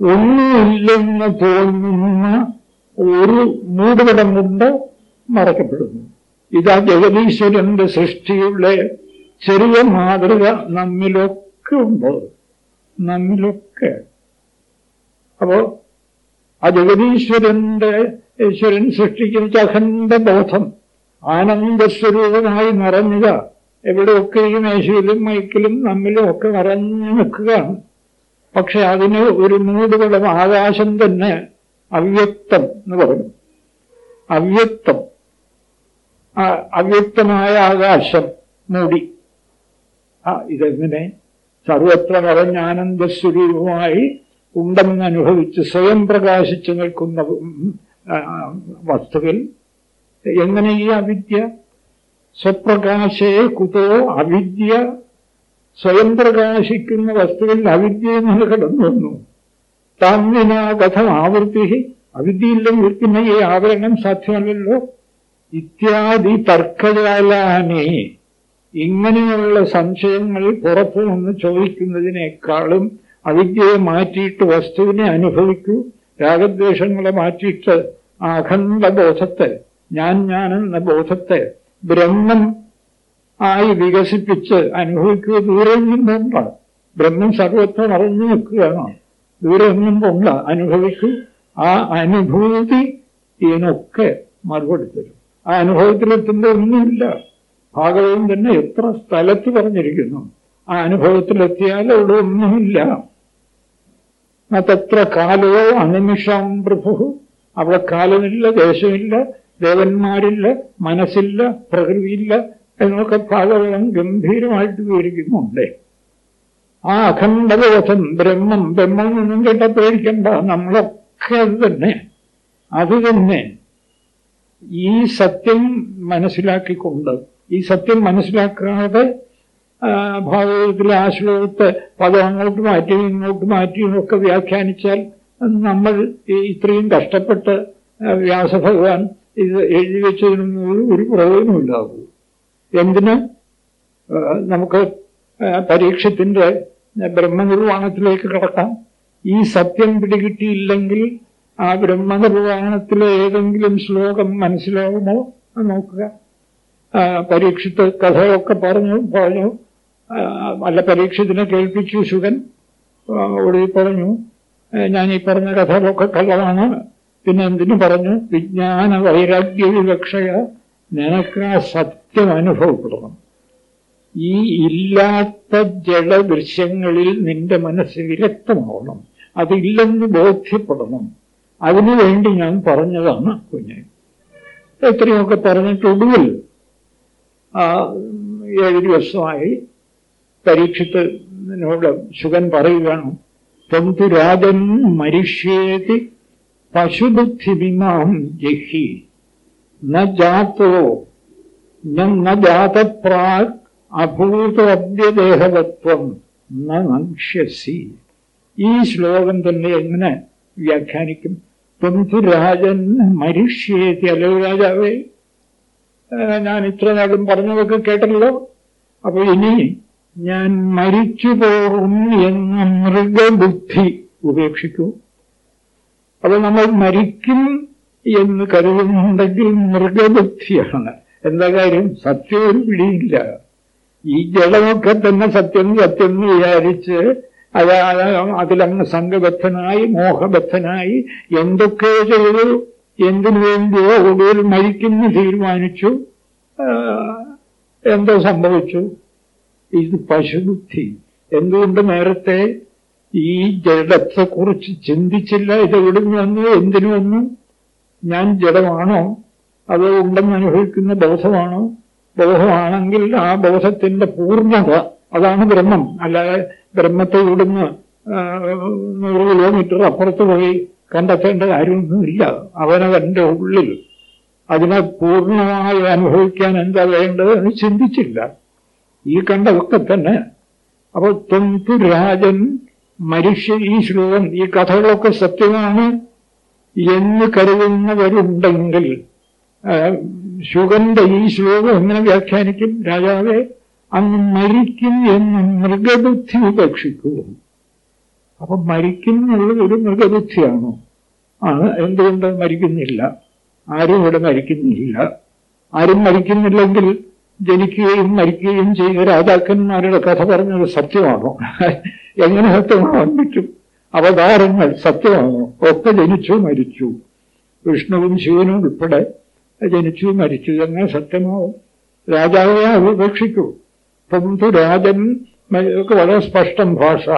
ഒന്നുമില്ലെന്ന് തോന്നുന്ന ഒരു മൂടുപടം മറക്കപ്പെടുന്നു. ഇതാ ജഗദീശ്വരന്റെ സൃഷ്ടിയുടെ ചെറിയ മാതൃക നമ്മിലൊക്കെ ഉണ്ട്. നമ്മിലൊക്കെ. അപ്പോ ആ ജഗതീശ്വരന്റെ ഈശ്വരൻ സൃഷ്ടിക്കുന്ന അഖണ്ഡ ബോധം ആനന്ദസ്വരൂപമായി നിറഞ്ഞുക. എവിടെയൊക്കെയും യേശുവിലും മൈക്കിലും നമ്മിലും ഒക്കെ നിറഞ്ഞു നിൽക്കുകയാണ്. പക്ഷെ അതിന് ഒരു മൂടുകളും ആകാശം തന്നെ അവ്യക്തം എന്ന് പറയും അവ്യക്തം. അവ്യക്തമായ ആകാശം മൂടി. ആ ഇതെങ്ങനെ? സർവത്ര നിറഞ്ഞാനന്ദ സ്വരൂപമായി ഉണ്ടെന്ന് അനുഭവിച്ച് സ്വയം പ്രകാശിച്ചു നിൽക്കുന്ന വസ്തുവിൽ എങ്ങനെ ഈ അവിദ്യ? സ്വപ്രകാശേ കുതോ അവിദ്യ സ്വയം പ്രകാശിക്കുന്ന വസ്തുവിൽ അവിദ്യ എന്ന് കടന്നു വന്നു. താങ്ങിനാ കഥം ആവൃത്തി അവിദ്യയില്ലെങ്കിൽ പിന്നെ ഈ ആവരണം സാധ്യമല്ലല്ലോ. ഇത്യാദി തർക്കജാലാനെ. ഇങ്ങനെയുള്ള സംശയങ്ങൾ പുറത്തു നിന്ന് ചോദിക്കുന്നതിനേക്കാളും അവിദ്യയെ മാറ്റിയിട്ട് വസ്തുവിനെ അനുഭവിക്കൂ. രാഗദ്വേഷങ്ങളെ മാറ്റിയിട്ട് അഖണ്ഡ ബോധത്തെ ഞാൻ ഞാനെന്ന ബോധത്തെ ബ്രഹ്മം ആയി വികസിപ്പിച്ച് അനുഭവിക്കുക ദൂരെ നിന്നുണ്ട് ബ്രഹ്മം സർവത്വം നിറഞ്ഞു നിൽക്കുകയാണ് ദൂരെ നിന്നുണ്ട് അനുഭവിക്കൂ. ആ അനുഭൂതി ഇതിനൊക്കെ മറുപടി തരും. ആ അനുഭവത്തിലെത്തുന്ന ഒന്നുമില്ല. ഭാഗവതം തന്നെ എത്ര സ്ഥലത്ത് പറഞ്ഞിരിക്കുന്നു. ആ അനുഭവത്തിലെത്തിയാൽ അവിടെ ഒന്നുമില്ല. അതത്ര കാലോ അനിമിഷം പ്രഭു. അവിടെ കാലമില്ല ദേശമില്ല ദേവന്മാരില്ല മനസ്സില്ല പ്രകൃതിയില്ല എന്നൊക്കെ ഭാഗവതം ഗംഭീരമായിട്ട് വിവരിക്കുന്നുണ്ട്. ആ അഖണ്ഡബോധം ബ്രഹ്മം ബ്രഹ്മം ഒന്നും കേട്ടാൽ നമ്മളൊക്കെ അത് തന്നെ. അത് തന്നെ. ഈ സത്യം മനസ്സിലാക്കിക്കൊണ്ട് ഈ സത്യം മനസ്സിലാക്കാതെ ഭാഗവതത്തിലെ ആ ശ്ലോകത്തെ പദം അങ്ങോട്ട് മാറ്റിയും ഇങ്ങോട്ട് മാറ്റിയും ഒക്കെ വ്യാഖ്യാനിച്ചാൽ നമ്മൾ ഇത്രയും കഷ്ടപ്പെട്ട് വ്യാസഭഗവാൻ ഇത് എഴുതി വെച്ചതിനൊന്നും ഒരു പ്രയോജനമില്ലാകൂ എന്തിന്? നമുക്ക് പരീക്ഷത്തിന്റെ ബ്രഹ്മനിർവാണത്തിലേക്ക് കടക്കാം. ഈ സത്യം പിടികിട്ടിയില്ലെങ്കിൽ ആ ബ്രഹ്മനിർവാണത്തിലെ ഏതെങ്കിലും ശ്ലോകം മനസ്സിലാകുമോ നോക്കുക. പരീക്ഷിത്ത് കഥയൊക്കെ പറഞ്ഞു പറഞ്ഞു. അല്ല പരീക്ഷത്തിനെ കേൾപ്പിച്ചു ശുഗൻ. ഒടുവിൽ പറഞ്ഞു ഞാൻ ഈ പറഞ്ഞ കഥകളൊക്കെ കള്ളമാണ്. പിന്നെ എന്തിനു പറഞ്ഞു? വിജ്ഞാന വൈരാഗ്യ വിവക്ഷയ നിനക്ക് ആ സത്യം അനുഭവപ്പെടണം. ഈ ഇല്ലാത്ത ജഡദൃശ്യങ്ങളിൽ നിന്റെ മനസ്സ് വിരക്തമാവണം. അതില്ലെന്ന് ബോധ്യപ്പെടണം. അതിനുവേണ്ടി ഞാൻ പറഞ്ഞതാണ് കുഞ്ഞ്. എത്രയൊക്കെ പറഞ്ഞിട്ടൊടുവിൽ ഏഴ് ദിവസമായി പരീക്ഷത്തിനോട് ശുഗൻ പറയുകയാണ് തൊന്തു രാജൻ മരിഷ്യേതി പശുബുദ്ധിമിമാം ജഹി. ന ജാതോ ന ജാതപ്രാക് അഭൂതവദ്യദേഹവത്വം നക്ഷ്യസി ഈ ശ്ലോകം തന്നെ എങ്ങനെ വ്യാഖ്യാനിക്കും? തൊന്തുരാജൻ മരിഷ്യേത്തി അല്ലോ രാജാവേ. ഞാൻ ഇത്ര നാളും പറഞ്ഞതൊക്കെ കേട്ടല്ലോ. അപ്പൊ ഇനി ഞാൻ മരിച്ചു എന്ന മൃഗബുദ്ധി ഉപേക്ഷിക്കൂ. അപ്പൊ നമ്മൾ മരിക്കും എന്ന് കരുതുന്നുണ്ടെങ്കിൽ മൃഗബുദ്ധിയാണ്. എന്താ കാര്യം? സത്യം ഒരു പിടിയില്ല. ഈ ജഡമൊക്കെ തന്നെ സത്യം സത്യം എന്ന് വിചാരിച്ച് അത് അതിലങ്ങ് സംഘബദ്ധനായി മോഹബദ്ധനായി എന്തൊക്കെ ചെയ്തു എന്തിനു വേണ്ടിയോ ഒടുവിൽ മരിക്കുന്നു തീരുമാനിച്ചു. എന്തോ സംഭവിച്ചു. ഇത് പശുബുദ്ധി. എന്തുകൊണ്ട് നേരത്തെ ഈ ജഡത്തെക്കുറിച്ച് ചിന്തിച്ചില്ല? ഇത് എവിടുന്ന് വന്നു? എന്തിനു വന്നു? ഞാൻ ജഡമാണോ? അത് ഉണ്ടെന്ന് അനുഭവിക്കുന്ന ബോധമാണോ? ബോധമാണെങ്കിൽ ആ ബോധത്തിന്റെ പൂർണത അതാണ് ബ്രഹ്മം. അല്ലാതെ ബ്രഹ്മത്തെ ഇവിടുന്ന് നൂറ് കിലോമീറ്റർ അപ്പുറത്ത് പോയി കണ്ടെത്തേണ്ട കാര്യമൊന്നുമില്ല. അവനവന്റെ ഉള്ളിൽ അതിനെ പൂർണമായി അനുഭവിക്കാൻ എന്താ വേണ്ടത് എന്ന് ചിന്തിച്ചില്ല. ഈ കണ്ടതൊക്കെ തന്നെ അപ്പോൾ തൊന്തു രാജൻ മനുഷ്യ ഈ ശ്ലോകം ഈ കഥകളൊക്കെ സത്യമാണ് എന്ന് കരുതുന്നവരുണ്ടെങ്കിൽ ശുഗന്റെ ഈ ശ്ലോകം എങ്ങനെ വ്യാഖ്യാനിക്കും രാജാവെ? അങ്ങ് മരിക്കും എന്ന് മൃഗബുദ്ധി ഉപേക്ഷിക്കൂ. അപ്പൊ മരിക്കും എന്നുള്ള ഒരു മൃഗബുദ്ധിയാണോ? ആണ്. എന്തുകൊണ്ട് മരിക്കുന്നില്ല? ആരും ഇവിടെ മരിക്കുന്നില്ല. ആരും മരിക്കുന്നില്ലെങ്കിൽ ജനിക്കുകയും മരിക്കുകയും ചെയ്യുന്ന രാജാക്കന്മാരുടെ കഥ പറഞ്ഞത് സത്യമാണോ? എങ്ങനെ സത്യമാവാൻ പറ്റും? അവതാരങ്ങൾ സത്യമാണോ? ഒക്കെ ജനിച്ചു മരിച്ചു. വിഷ്ണുവും ശിവനും ഉൾപ്പെടെ ജനിച്ചു മരിച്ചു. എങ്ങനെ സത്യമാവും? രാജാവിനെ ഉപേക്ഷിക്കൂ. തന്തുരാജൻ ഒക്കെ വളരെ സ്പഷ്ടം ഭാഷ.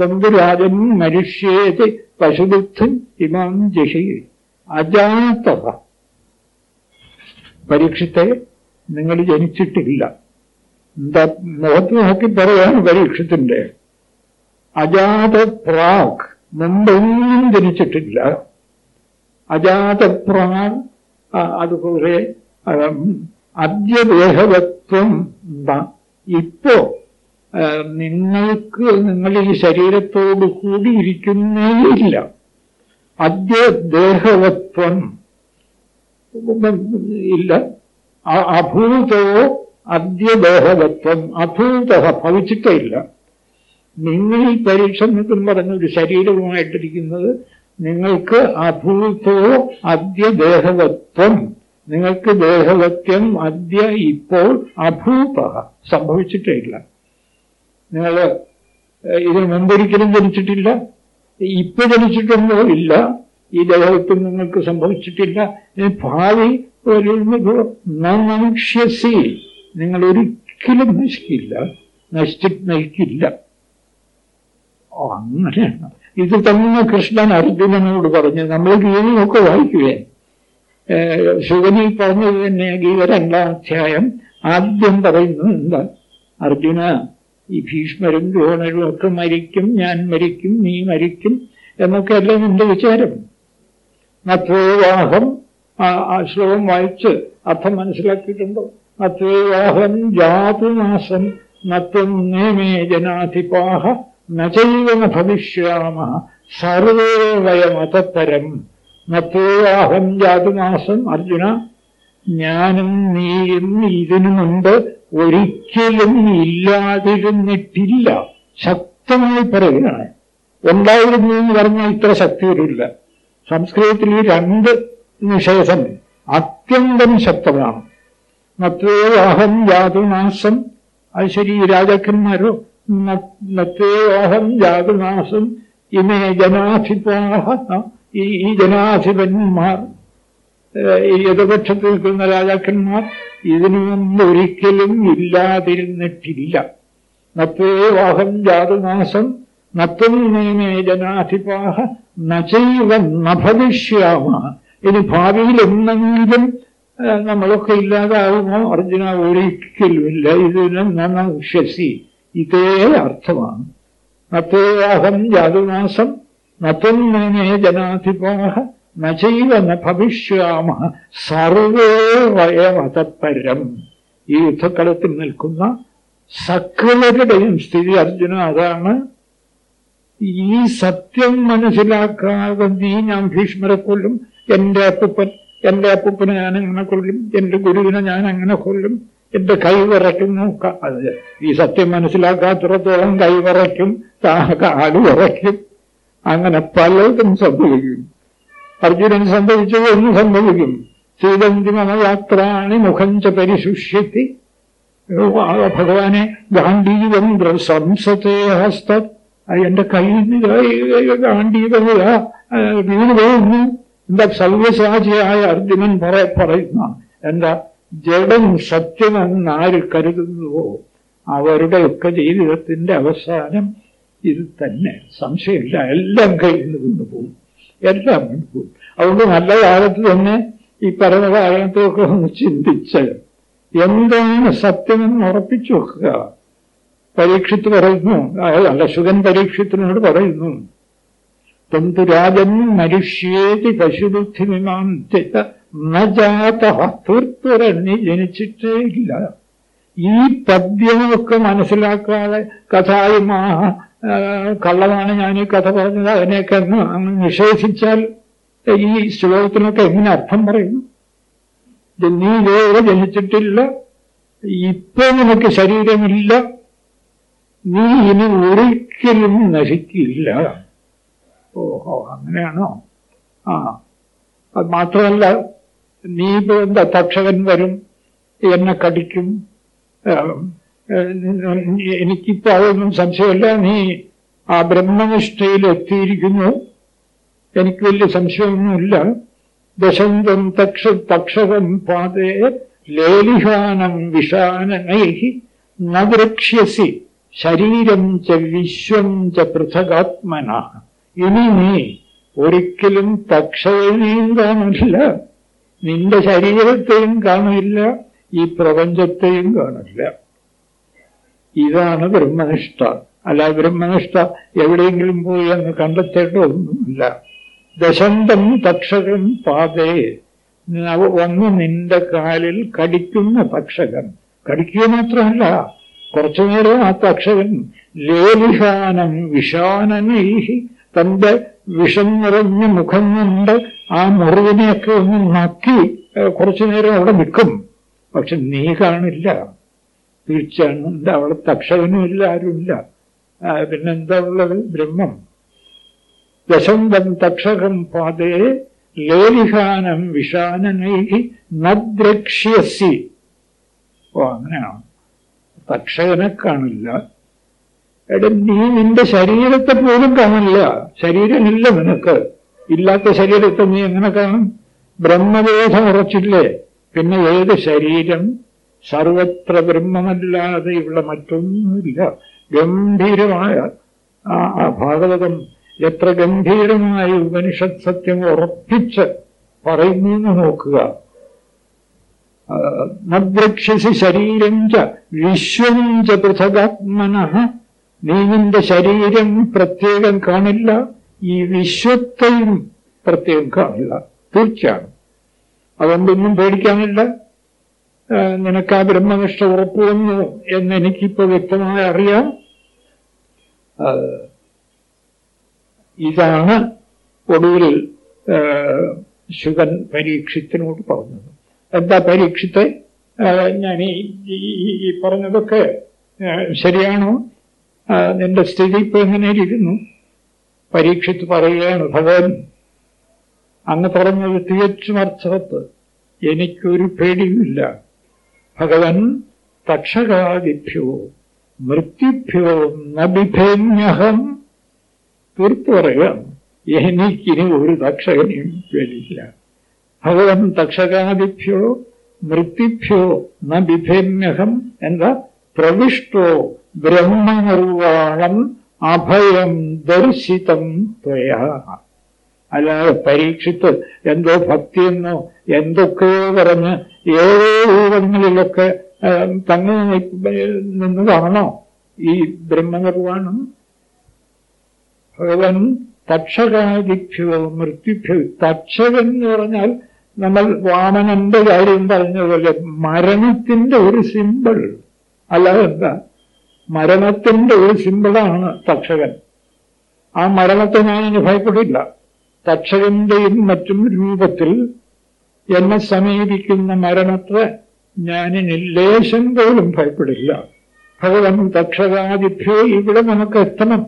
തന്തുരാജൻ മനുഷ്യേത് പശുദുദ്ധൻ ഇമാം ജഷി അജാത പരീക്ഷത്തെ നിങ്ങൾ ജനിച്ചിട്ടില്ല. എന്താ മുഖത്ത് നോക്കി പറയാണ് പരീക്ഷത്തിന്റെ. അജാത പ്രാഗ് മുമ്പൊന്നും ജനിച്ചിട്ടില്ല. അജാത പ്രാഗ് അതുപോലെ അദ്യദേഹവത്വം ഇപ്പോ നിങ്ങൾക്ക് നിങ്ങൾ ഈ ശരീരത്തോട് കൂടി ഇരിക്കുന്നേയില്ല. അദ്യദേഹവത്വം ഇല്ല. അഭൂതോ അദ്യദേഹവത്വം അഭൂത ഭവിച്ചിട്ടില്ല നിങ്ങൾ ഈ പരീക്ഷണത്തിൽ പറഞ്ഞ ഒരു ശരീരവുമായിട്ടിരിക്കുന്നത് നിങ്ങൾക്ക് അഭൂതോ അദ്യ ദേഹവത്വം നിങ്ങൾക്ക് ദേഹവത്യം അദ്യ ഇപ്പോൾ അഭൂത സംഭവിച്ചിട്ടില്ല നിങ്ങൾ ഇതിന് മുമ്പൊരിക്കലും ജനിച്ചിട്ടില്ല. ഇപ്പൊ ജനിച്ചിട്ടുണ്ടോ ഇല്ല. ഈ ദേഹത്വം നിങ്ങൾക്ക് സംഭവിച്ചിട്ടില്ല. ഭാവി നശ്യസി നിങ്ങൾ ഒരിക്കലും നശിക്കില്ല. നശിച്ചി നയിക്കില്ല അങ്ങനെയാണ്. ഇത് തന്നെ കൃഷ്ണൻ അർജുനനോട് പറഞ്ഞ് നമ്മൾ ഗീതയൊക്കെ വായിക്കുവേ ശിവനി പറഞ്ഞത് തന്നെ ഗീത രണ്ടാം അധ്യായം ആദ്യം പറയുന്നത് എന്താ? അർജുന ഈ ഭീഷ്മരും ദ്രോണരും ഒക്കെ മരിക്കും ഞാൻ മരിക്കും നീ മരിക്കും എന്നൊക്കെ അല്ലേ നിന്റെ വിചാരം? നത്വവിവാഹം ആ ശ്ലോകം വായിച്ച് അർത്ഥം മനസ്സിലാക്കിയിട്ടുണ്ടോ. നത്വവിവാഹം ജാതുനാശം നത്വം നേമേ ജനാധിപാഹ നജൈവന ഭവിഷ്യാമ സർവേ വയമതത്തരം. നത്വേവാഹം ജാതുമാസം അർജുന. ഞാനും നീയും ഇതിനു മുമ്പ് ഒരിക്കലും ഇല്ലാതിരുന്നിട്ടില്ല. ശക്തമായി പറയുകയാണ്. ഉണ്ടായിരുന്നു എന്ന് പറഞ്ഞാൽ ഇത്ര ശക്തി വരില്ല സംസ്കൃതത്തിൽ ഈ രണ്ട് നിഷേധം അത്യന്തം ശക്തമാണ്. മറ്റേ അഹം ജാതുനാസം അത് ശരി രാജാക്കന്മാരോ? മറ്റേ അഹം ജാതുനാസം ഇമേ ജനാധിപാഹ ഈ ഈ ജനാധിപന്മാർ ഈ എതിർപക്ഷത്ത് നിൽക്കുന്ന രാജാക്കന്മാർ ഇതിനൊന്നും ഒരിക്കലും ഇല്ലാതിരുന്നിട്ടില്ല നത്വേവാഹം ജാതുനാശം നത്വം നേമേ ജനാധിപാഹ നചൈവ നഭവിഷ്യാമ. ഇനി ഭാവിയിൽ എന്നെങ്കിലും നമ്മളൊക്കെ ഇല്ലാതാവുമോ അർജുന ഒരിക്കലുമില്ല. ഇതിന് നനശ്വസി ഇതേ അർത്ഥമാണ്. നത്വേവാഹം ജാതുനാസം നത്വം നേമേ ജനാധിപാഹ നചൈവ ന ഭവിഷ്യാമ സർവേ വയമതപരം ഈ യുദ്ധക്കളത്തിൽ നിൽക്കുന്ന സകലരുടെയും സ്ഥിതി അർജുന അതാണ്. ഈ സത്യം മനസ്സിലാക്കാതെ നീ ഞാൻ ഭീഷ്മരെ കൊല്ലും എന്റെ അപ്പൂപ്പൻ എന്റെ അപ്പൂപ്പനെ ഞാൻ അങ്ങനെ കൊല്ലും എന്റെ ഗുരുവിനെ ഞാൻ അങ്ങനെ കൊല്ലും എന്റെ കൈ വിറയ്ക്കുന്നു ഈ സത്യം മനസ്സിലാക്കാത്തിടത്തോളം കൈവിറയ്ക്കും കാലുവിറയ്ക്കും കാൽ വിറയ്ക്കും. അങ്ങനെ പലതും സംഭവിക്കും. അർജുനൻ സംഭവിച്ചത് ഒന്ന് സംഭവിക്കും. സീതന്തിമയാത്രാണി മുഖഞ്ച പരിശുഷ്യത്തി. ഭഗവാനെ ഗാന്ധീവം സംസത്തെ എന്റെ കയ്യിൽ നിന്ന് ഗാന്ധീവം വീണ് പോകുന്നു. എന്താ സർവശാചിയായ അർജുനൻ പറ പറയുന്ന. എന്താ ജഡം സത്യമെന്ന് ആര് കരുതുന്നുവോ? അവരുടെയൊക്കെ ജീവിതത്തിന്റെ അവസാനം ഇത് തന്നെ സംശയമില്ല. എല്ലാം കയ്യിൽ നിന്ന് കൊണ്ടുപോകും എല്ലാം കൊണ്ടുപോകും അതുകൊണ്ട് നല്ല കാലത്ത് തന്നെ ഈ പറഞ്ഞ കാലത്തൊക്കെ ഒന്ന് ചിന്തിച്ച് എന്താണ് സത്യമെന്ന് ഉറപ്പിച്ചു വെക്കുക. പരീക്ഷിത്ത് പറയുന്നു. അല്ല ശുഗൻ പരീക്ഷത്തിനോട് പറയുന്നു. തന്തുരാജൻ മനുഷ്യേതി പശുബുദ്ധിമിമാന്തിത നജാത തീർത്തുരണ്ണി ജനിച്ചിട്ടേ ഇല്ല. ഈ പദ്യമൊക്കെ മനസ്സിലാക്കാതെ കഥായുമാ കള്ളമാണ് ഞാൻ ഈ കഥ പറഞ്ഞത്. അതിനെയൊക്കെ അങ്ങ് അങ്ങ് നിഷേധിച്ചാൽ ഈ ശ്ലോകത്തിനൊക്കെ എങ്ങനെ അർത്ഥം പറയുന്നു? നീ ഇതേവരെ ജനിച്ചിട്ടില്ല. ഇപ്പൊ നിനക്ക് ശരീരമില്ല. നീ ഇനി ഒരിക്കലും നശിക്കില്ല. ഓഹോ അങ്ങനെയാണോ? ആ അത് മാത്രമല്ല നീ ഇപ്പൊ എന്താ തക്ഷകൻ വരും എന്നെ കടിക്കും എനിക്കിപ്പോ അതൊന്നും സംശയമില്ല. നീ ആ ബ്രഹ്മനിഷ്ഠയിൽ എത്തിയിരിക്കുന്നു എനിക്ക് വലിയ സംശയമൊന്നുമില്ല. ദശന്തം തക്ഷ തക്ഷകം പാതേ ലേലിഹാനം വിഷാനനൈ നദ്രക്ഷ്യസി ശരീരം ച വിശ്വം ച പൃഥകാത്മന. ഇനി നീ ഒരിക്കലും തക്ഷകനെയും കാണില്ല നിന്റെ ശരീരത്തെയും കാണില്ല ഈ പ്രപഞ്ചത്തെയും കാണില്ല ഇതാണ് ബ്രഹ്മനിഷ്ഠ. അല്ല ബ്രഹ്മനിഷ്ഠ എവിടെയെങ്കിലും പോയി എന്ന് കണ്ടെത്തേണ്ട ഒന്നുമില്ല. ദശന്തം തക്ഷകൻ പാതേ വന്ന് നിന്റെ കാലിൽ കടിക്കുന്ന തക്ഷകൻ. കടിക്കുക മാത്രമല്ല കുറച്ചുനേരം ആ തക്ഷകൻ ലേലിഹാനം വിഷാനനൈഹി തന്റെ വിഷം നിറഞ്ഞ മുഖം കൊണ്ട് ആ മുറിവിനെയൊക്കെ ഒന്ന് നക്കി കുറച്ചുനേരം അവിടെ നിൽക്കും. പക്ഷെ നീ കാണില്ല. തീർച്ചയാണ് എന്താ അവിടെ തക്ഷകനുമില്ല ആരുമില്ല പിന്നെന്താ ഉള്ളത്? ബ്രഹ്മം. ദശന്തം തക്ഷകം പാതേ ലേലിഹാനം വിഷാനനൈ നദ്രക്ഷ്യസി. ഓ അങ്ങനെയാണ്. തക്ഷകനെ കാണില്ല. എടാ നീ നിന്റെ ശരീരത്തെ പോലും കാണില്ല. ശരീരമില്ല നിനക്ക്. ഇല്ലാത്ത ശരീരത്തെ നീ എങ്ങനെ കാണും? ബ്രഹ്മബോധം ഉറച്ചില്ലേ? പിന്നെ ഏത് ശരീരം? സർവത്ര ബ്രഹ്മമല്ലാതെ ഇവിടെ മറ്റൊന്നുമില്ല. ഗംഭീരമായ ആ ഭാഗവതം എത്ര ഗംഭീരമായ ഉപനിഷത് സത്യം ഉറപ്പിച്ച് പറയുന്നു നോക്കുക. നദ്രക്ഷസി ശരീരം ച വിശ്വം ച പൃഥകാത്മന. നീ നിന്റെ ശരീരം പ്രത്യേകം കാണില്ല ഈ വിശ്വത്തെയും പ്രത്യേകം കാണില്ല. തീർച്ചയാണ്. അതുകൊണ്ടൊന്നും പേടിക്കാനില്ല. നിനക്ക് ആ ബ്രഹ്മനിഷ്ഠ ഉറപ്പു വന്നു എന്ന് എനിക്കിപ്പോ വ്യക്തമായി അറിയാം. ഇതാണ് ഒടുവിൽ ശുഗൻ പരീക്ഷത്തിനോട് പറഞ്ഞത്. എന്താ പരീക്ഷത്തെ? ഞാൻ ഈ പറഞ്ഞതൊക്കെ ശരിയാണോ? നിന്റെ സ്ഥിതി ഇപ്പൊ എങ്ങനെ ഇരിക്കുന്നു പരീക്ഷത്ത് പറയുകയാണ് ഭഗവാൻ അങ്ങ് പറഞ്ഞത് തികച്ചും അർത്ഥവത്ത്. എനിക്കൊരു പേടിയുമില്ല. ഭഗവൻ തക്ഷകാദിഭ്യോ മൃത്യുഭ്യോ നബിഭേമ്യഹം തീർത്തു പറയാം എനിക്കിനി ഒരു തക്ഷകനെയും പേടിയില്ല ഭഗവൻ തക്ഷകാദിഭ്യോ മൃത്യുഭ്യോ ന ബിഭേമ്യഹം എന്താ പ്രവിഷ്ടോ ബ്രഹ്മനിർവാണം അഭയം ദർശിതം ത്വയ. അല്ലാതെ പരീക്ഷിത്ത് എന്തോ ഭക്തിയെന്നോ എന്തൊക്കെയോ പറഞ്ഞ് ഏതോ രൂപങ്ങളിലൊക്കെ തങ്ങി നിന്നതാണോ ഈ ബ്രഹ്മനിർവാണം ഭഗവൻ തക്ഷകാദിഭ്യോ മൃത്യുഭ്യോ തക്ഷകൻ എന്ന് പറഞ്ഞാൽ നമ്മൾ വാമനന്റെ കാര്യം പറഞ്ഞതുപോലെ മരണത്തിന്റെ ഒരു സിമ്പിൾ. അല്ലാതെ എന്താ? മരണത്തിന്റെ ഒരു സിമ്പിളാണ് തക്ഷകൻ. ആ മരണത്തെ ഞാൻ അനുഭവപ്പെടില്ല തക്ഷകന്റെയും മറ്റും രൂപത്തിൽ എന്നെ സമീപിക്കുന്ന മരണത്തെ ഞാൻ ലേശം പോലും ഭയപ്പെടില്ല. ഭഗവൻ തക്ഷകാതിഭ്യോ ഇവിടെ നമുക്ക് എത്തണം.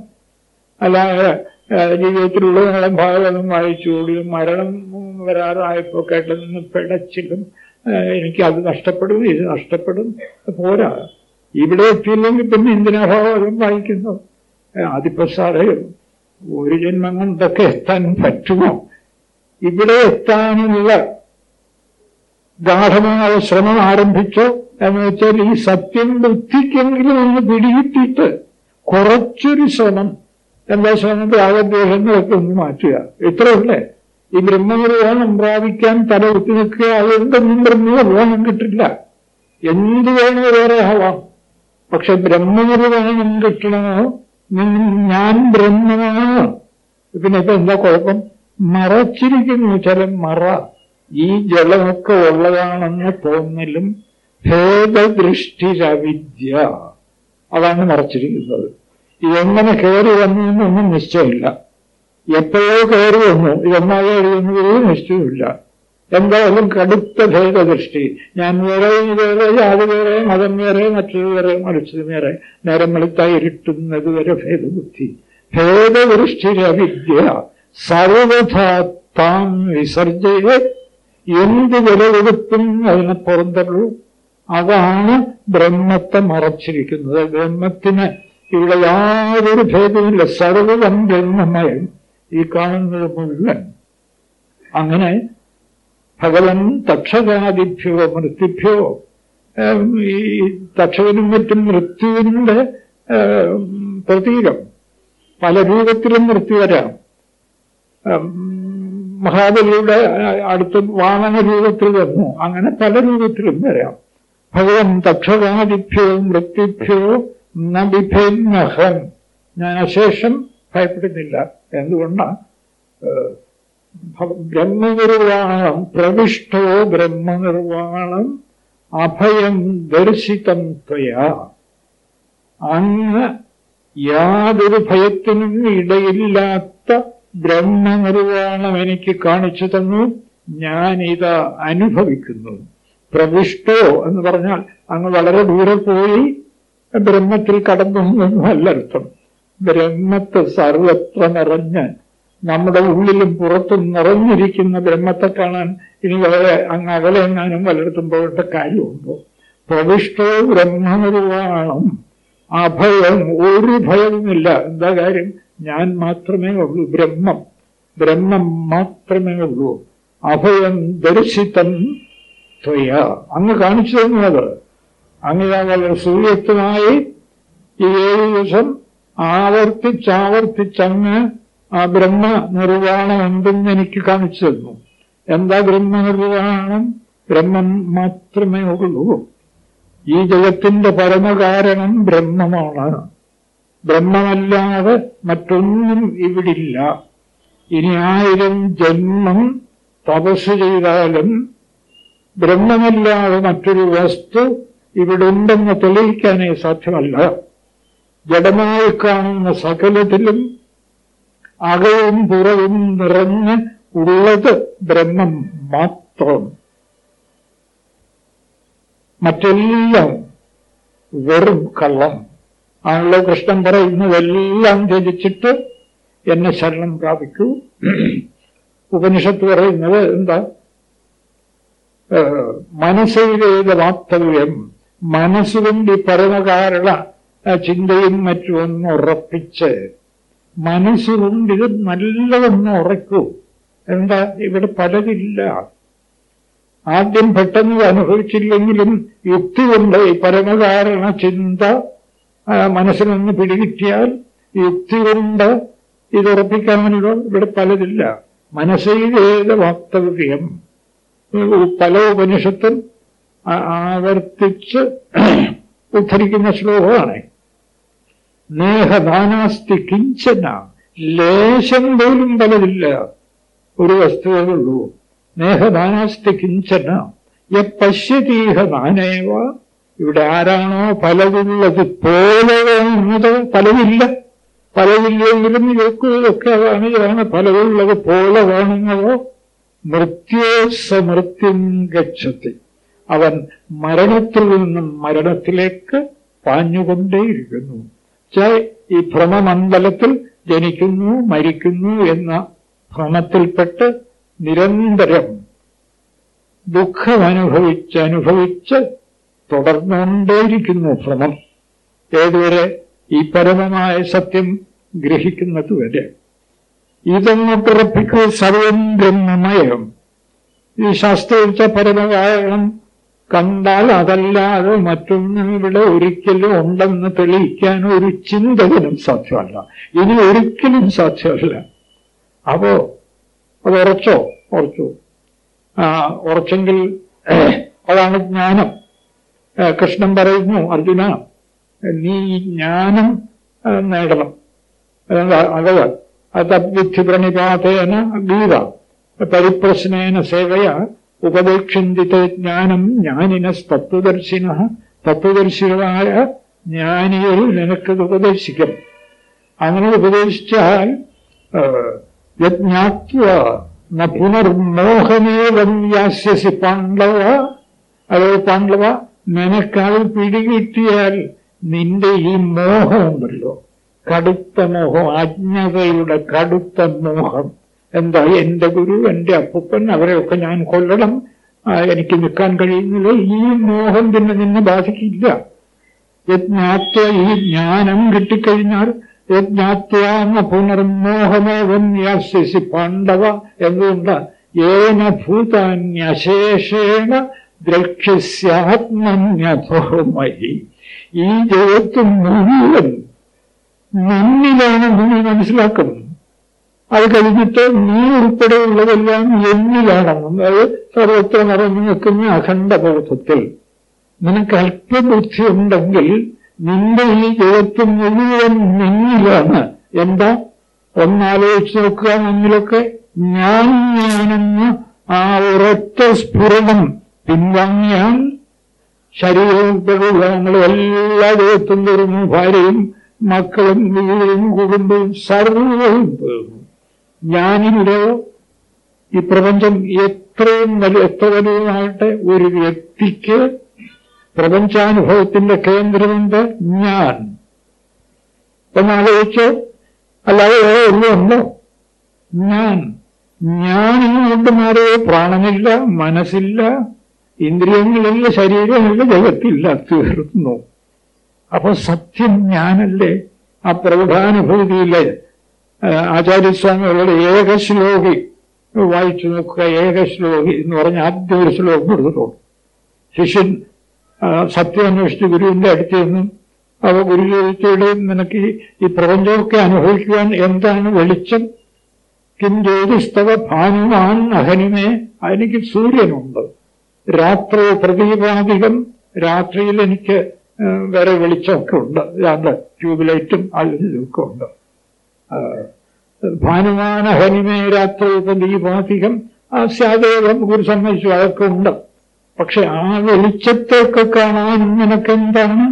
അല്ലാതെ ആ, ജീവിതത്തിലുള്ളതെല്ലാം ഭാഗവതം വായിച്ചുകൂടിയും മരണം വരാറായപ്പോ കേട്ട് നിന്ന് പിടച്ചിലും ആ, എനിക്ക് അത് നഷ്ടപ്പെടും ഇത് നഷ്ടപ്പെടും. പോരാ. ഇവിടെ എത്തിയില്ലെങ്കിൽ പിന്നെ എന്തിനാ ഭാഗവതം വായിക്കുന്നു? അതിപ്പോ ഒരു ജന്മം കൊണ്ടൊക്കെ എത്താൻ പറ്റുമോ? ഇവിടെ എത്താനുള്ള ഗാഠമായ ശ്രമം ആരംഭിച്ചോ. എന്ന് വെച്ചാൽ ഈ സത്യം വൃത്തിക്കെങ്കിലും ഒന്ന് പിടികിട്ടിട്ട് കുറച്ചൊരു ശ്രമം എന്താ ശ്രമം? രാഗദ്വേഷങ്ങളൊക്കെ ഒന്ന് മാറ്റുക. ഇത്രയല്ലേ ഈ ബ്രഹ്മനിർവാണം പ്രാപിക്കാൻ തല കുത്തി നിൽക്കുക അതെന്തൊന്നും ബ്രഹ്മനിർവാണം കിട്ടില്ല. എന്ത് വേണോ വേറെ ആവാം പക്ഷെ ബ്രഹ്മനിർവഹണം കിട്ടണമോ ഞാൻ ബ്രഹ്മമാണ് പിന്നെ ഇപ്പൊ എന്താ കുഴപ്പം? മറച്ചിരിക്കുന്നു ചില മറ. ഈ ജലമൊക്കെ ഉള്ളതാണെന്ന് തോന്നലും ഭേദദൃഷ്ടിരവിദ്യ. അതാണ് മറച്ചിരിക്കുന്നത്. ഇതെങ്ങനെ കയറി വന്നു എന്നൊന്നും നിശ്ചയമില്ല. എപ്പോഴോ കയറി വന്നു. ഇതെന്നാ കയറി വന്നതൊരു നിശ്ചയമില്ല. എന്തായാലും കടുത്ത ഭേദദൃഷ്ടി. ഞാൻ വേറെ വേറെ ജാതി വേറെ മതം വേറെ മറ്റൊരു വേറെ മറിച്ചത് വേറെ. നേരം വെളുത്തായി ഇരുട്ടുന്നത് വരെ ഭേദബുദ്ധി. ഭേദദൃഷ്ടിരവിദ്യ. സർവഥാ താം വിസർജയെ എന്ത് വില കൊടുത്തും അതിനെ പുറന്തള്ളൂ. അതാണ് ബ്രഹ്മത്തെ മറച്ചിരിക്കുന്നത്. ബ്രഹ്മത്തിന് ഇവിടെ യാതൊരു ഭേദമില്ല സർവതം ബ്രഹ്മമയം. ഈ കാണുന്നത് മുഴുവൻ. അങ്ങനെ ഭഗവൻ തക്ഷകാദിഭ്യോ മൃത്യുഭ്യോ ഈ തക്ഷകനും മറ്റും മൃത്യുവിന്റെ പ്രതീകം. പല രൂപത്തിലും മൃത്യു വരാം. മഹാബലിയുടെ അടുത്ത് വാമന രൂപത്തിൽ വന്നു. അങ്ങനെ പല രൂപത്തിലും വരാം. ഭഗവൻ തക്ഷകാദിഭ്യോ മൃത്യുഭ്യോ നബിഭേന്നഹം ഞാൻ അശേഷം ഭയപ്പെടുന്നില്ല. എന്തുകൊണ്ടാണ്? ബ്രഹ്മനിർവാണം പ്രവിഷ്ടോ ബ്രഹ്മനിർവാണം അഭയം ദർശിതം ത്വയാ. അങ്ങ് യാതൊരു ഭയത്തിനും ഇടയില്ലാത്ത ബ്രഹ്മനിർവാണം എനിക്ക് കാണിച്ചു തന്നു. ഞാനിത് അനുഭവിക്കുന്നു. പ്രവിഷ്ടോ എന്ന് പറഞ്ഞാൽ അങ്ങ് വളരെ ദൂരെ പോയി ബ്രഹ്മത്തിൽ കടന്നു എന്നല്ല അർത്ഥം ബ്രഹ്മത്തെ സർവത്ര നിറഞ്ഞ് നമ്മുടെ ഉള്ളിലും പുറത്തും നിറഞ്ഞിരിക്കുന്ന ബ്രഹ്മത്തെ കാണാൻ ഇനി വളരെ അങ്ങ് അകലെ എങ്ങാനും പലയിടത്തും പോകേണ്ട കാര്യമുണ്ടോ? പ്രവിഷ്ടോ ബ്രഹ്മനിർവാണം അഭയം ഒരു ഭയവുമില്ല. എന്താ കാര്യം? ഞാൻ മാത്രമേ ഉള്ളൂ. ബ്രഹ്മം. ബ്രഹ്മം മാത്രമേ ഉള്ളൂ. അഭയം ദർശിതം ത്വയ. അങ്ങ് കാണിച്ചു തന്നത്. അങ്ങ് വളരെ സൂര്യത്വമായി ഈ ഏഴ് ദിവസം ആവർത്തിച്ചാവർത്തിച്ചങ്ങ് ആ ബ്രഹ്മ നിർവാണം എന്തെന്ന് എനിക്ക് കാണിച്ചു തന്നു. എന്താ ബ്രഹ്മ നിർവാണം ബ്രഹ്മം മാത്രമേ ഉള്ളൂ. ഈ ജഗത്തിന്റെ പരമകാരണം ബ്രഹ്മമാണ്. ബ്രഹ്മമല്ലാതെ മറ്റൊന്നും ഇവിടില്ല. ഇനി ആയിരം ജന്മം തപസ് ചെയ്താലും ബ്രഹ്മമല്ലാതെ മറ്റൊരു വസ്തു ഇവിടെ ഉണ്ടെന്ന് തെളിയിക്കാനേ സാധ്യമല്ല. ജഡമായി കാണുന്ന സകലത്തിലും അകവും പുറവും നിറഞ്ഞ് ഉള്ളത് ബ്രഹ്മം മാത്രം. മറ്റെല്ലാം വെറും കള്ളം. ആണല്ലോ കൃഷ്ണൻ പറയുന്നതെല്ലാം ത്യജിച്ചിട്ട് എന്നെ ശരണം പ്രാപിക്കൂ. ഉപനിഷത്ത് പറയുന്നത് എന്താ? മനസ്സിലേത് വാസ്തവ്യം മനസ്സുകൊണ്ട് പരമകാരണ ചിന്തയും മറ്റും ഒന്ന് ഉറപ്പിച്ച് മനസ്സുകൊണ്ട് ഇത് നല്ലതൊന്ന് ഉറക്കൂ. എന്താ? ഇവിടെ പലതില്ല. ആദ്യം പെട്ടെന്ന് അനുഭവിച്ചില്ലെങ്കിലും യുക്തി കൊണ്ട് ഈ പരമകാരണ ചിന്ത മനസ്സിനൊന്ന് പിടികിട്ടിയാൽ യുക്തി കൊണ്ട് ഇത് ഉറപ്പിക്കാനുള്ള ഇവിടെ പലതില്ല മനസ്സിലേത് വാക്തവ്യം. പല ഉപനിഷത്തും ആവർത്തിച്ച് ഉദ്ധരിക്കുന്ന ശ്ലോകമാണ്. നേഹദാനാസ്തി കിഞ്ചന. ലേശം പോലും പലതില്ല ഒരു വസ്തുവേ നേഹദാനാസ്തി കിഞ്ചന. യശ്യതീഹ ദാനേവ ഇവിടെ ആരാണോ പലതുള്ളത് പോലെ വേണമെന്നത് പലതില്ല. പലതില്ലെങ്കിലും കേൾക്കുകയൊക്കെ അതാണ് ഇതാണ് പലതുള്ളത് പോലെ വേണമെന്നതോ മൃത്യോസമൃത്യം ഗച്ഛത്തി. അവൻ മരണത്തിൽ നിന്നും മരണത്തിലേക്ക് പാഞ്ഞുകൊണ്ടേയിരിക്കുന്നു. ഈ ഭ്രമമണ്ഡലത്തിൽ ജനിക്കുന്നു മരിക്കുന്നു എന്ന ഭ്രമത്തിൽപ്പെട്ട് നിരന്തരം ദുഃഖമനുഭവിച്ച് അനുഭവിച്ച് തുടർന്നുകൊണ്ടേയിരിക്കുന്നു ഭ്രമം. ഏതുവരെ ഈ പരമമായ സത്യം ഗ്രഹിക്കുന്നതുവരെ ഇതൊന്നുറപ്പിക്കുക സർവം ബ്രഹ്മമയം ഈ ശാസ്ത്രീയ പരമകാരണം കണ്ടാൽ അതല്ലാതെ മറ്റൊന്നും ഇവിടെ ഒരിക്കലും ഉണ്ടെന്ന് തെളിയിക്കാൻ ഒരു ചിന്തകനും സാധ്യമല്ല. ഇനി ഒരിക്കലും സാധ്യമല്ല. അപ്പോ അത് ഉറച്ചോ? ഉറച്ചു. ഉറച്ചെങ്കിൽ അതാണ് ജ്ഞാനം. കൃഷ്ണൻ പറയുന്നു അർജുന നീ ജ്ഞാനം നേടണം. അഥവാ അതവിധി പ്രണിപാതേന ഗീത. പരിപ്രശ്നേന സേവയ ഉപദേക്ഷിന്തിത്തെ ജ്ഞാനം ജ്ഞാനിന തത്വദർശിന. തത്വദർശികളായ ജ്ഞാനികൾ നിനക്ക് ഉപദേശിക്കും. അങ്ങനെ ഉപദേശിച്ചാൽ യജ്ഞാത്വ ന പുനർമോഹനേവം യാസ്യസി പാണ്ഡവ. അതോ പാണ്ഡവ? നിനക്കത് പിടികിട്ടിയാൽ നിന്റെ ഈ മോഹമുണ്ടല്ലോ. കടുത്ത മോഹം അജ്ഞതയുടെ കടുത്ത മോഹം. എന്താ എന്റെ ഗുരു എന്റെ അപ്പൂപ്പൻ അവരെയൊക്കെ ഞാൻ കൊല്ലണം. എനിക്ക് നിൽക്കാൻ കഴിയുന്നില്ല. ഈ മോഹം പിന്നെ നിന്നെ ബാധിക്കില്ല. യജ്ഞാത്യ ഈ ജ്ഞാനം കിട്ടിക്കഴിഞ്ഞാൽ യജ്ഞാത്യാന്ന പുനർമോഹമേവം യാസ്യസി പാണ്ഡവ എന്തുകൊണ്ട്? ഏന ഭൂതാന്യശേഷേണ ദ്രക്ഷ്യസ്യാത്മന്യഥോമഹി ഈ ജഗത്തും മുഴുവൻ നിന്നിലാണെന്ന് നീ മനസ്സിലാക്കും അത് കഴിഞ്ഞിട്ട് നീ ഉൾപ്പെടെയുള്ളതെല്ലാം എന്നിലാണെന്നും അത് സർവത്ര നിറഞ്ഞു നിൽക്കുന്ന അഖണ്ഡബോധത്തിൽ നിനക്ക് അല്പബുദ്ധി ഉണ്ടെങ്കിൽ നിന്റെ ഈ ജഗത്ത് മുഴുവൻ നിന്നിലാണ് എന്താ? ഒന്നാലോചിച്ച് നോക്കുക മുന്നിലൊക്കെ ഞാൻ ഞാനെന്ന് ആ ഉറച്ച സ്ഫുരണം പിൻവാങ്ങിയാൽ ശരീരങ്ങളും എല്ലാ ദൈവത്തും തീർന്നു ഭാര്യയും മക്കളും വീടും കുടുംബവും സർവവും തീർന്നു ഞാനിവിടെ ഈ പ്രപഞ്ചം എത്രയും വലിയ എത്ര വലുതായിട്ട് ഒരു വ്യക്തിക്ക് പ്രപഞ്ചാനുഭവത്തിന്റെ കേന്ദ്രമുണ്ട് ഞാൻ. എന്നാലോചിച്ച് അല്ലാതെ വേറെ ഒന്നുമുണ്ടോ ഞാൻ ഞാനിങ്ങോട്ട് മാറിയ പ്രാണനില്ല മനസ്സില്ല. ഇന്ദ്രിയങ്ങളില്ല ശരീരമില്ല ജഗത്തില്ല തീർന്നു. അപ്പൊ സത്യം ഞാനല്ലേ? ആ പ്രൗഢാനുഭൂതിയിലെ ആ, ഏക ശ്ലോകി. വായിച്ചു നോക്കുക ഏകശ്ലോകി എന്ന് പറഞ്ഞ ആദ്യ ഒരു ശ്ലോകം എടുത്തിട്ടുള്ളൂ ശിഷ്യൻ സത്യം അന്വേഷിച്ച് ഗുരുവിന്റെ അടുത്ത് നിന്നും അവ ഗുരു ചോദിച്ചോടെ നിനക്ക് ഈ- ഈ പ്രപഞ്ചമൊക്കെ അനുഭവിക്കുവാൻ എന്താണ് വെളിച്ചം? കിം ജ്യോതിസ്തവ ഭാനുമാൻ അഹനിമേ. എനിക്ക് സൂര്യനുണ്ട്. രാത്രി പ്രദീപാധികം രാത്രിയിൽ എനിക്ക് വേറെ വെളിച്ചമൊക്കെ ഉണ്ട്. രണ്ട് ട്യൂബ്ലൈറ്റും ലൈറ്റും ഒക്കെ ഉണ്ട് ഭാനുമാന ഹനിമേ രാത്രി പ്രദീപാധികം ആ സ്യാദേവം സമ്മതിച്ചു അതൊക്കെ ഉണ്ട്. പക്ഷെ ആ വെളിച്ചത്തെയൊക്കെ കാണാൻ നിനക്കെന്താണ്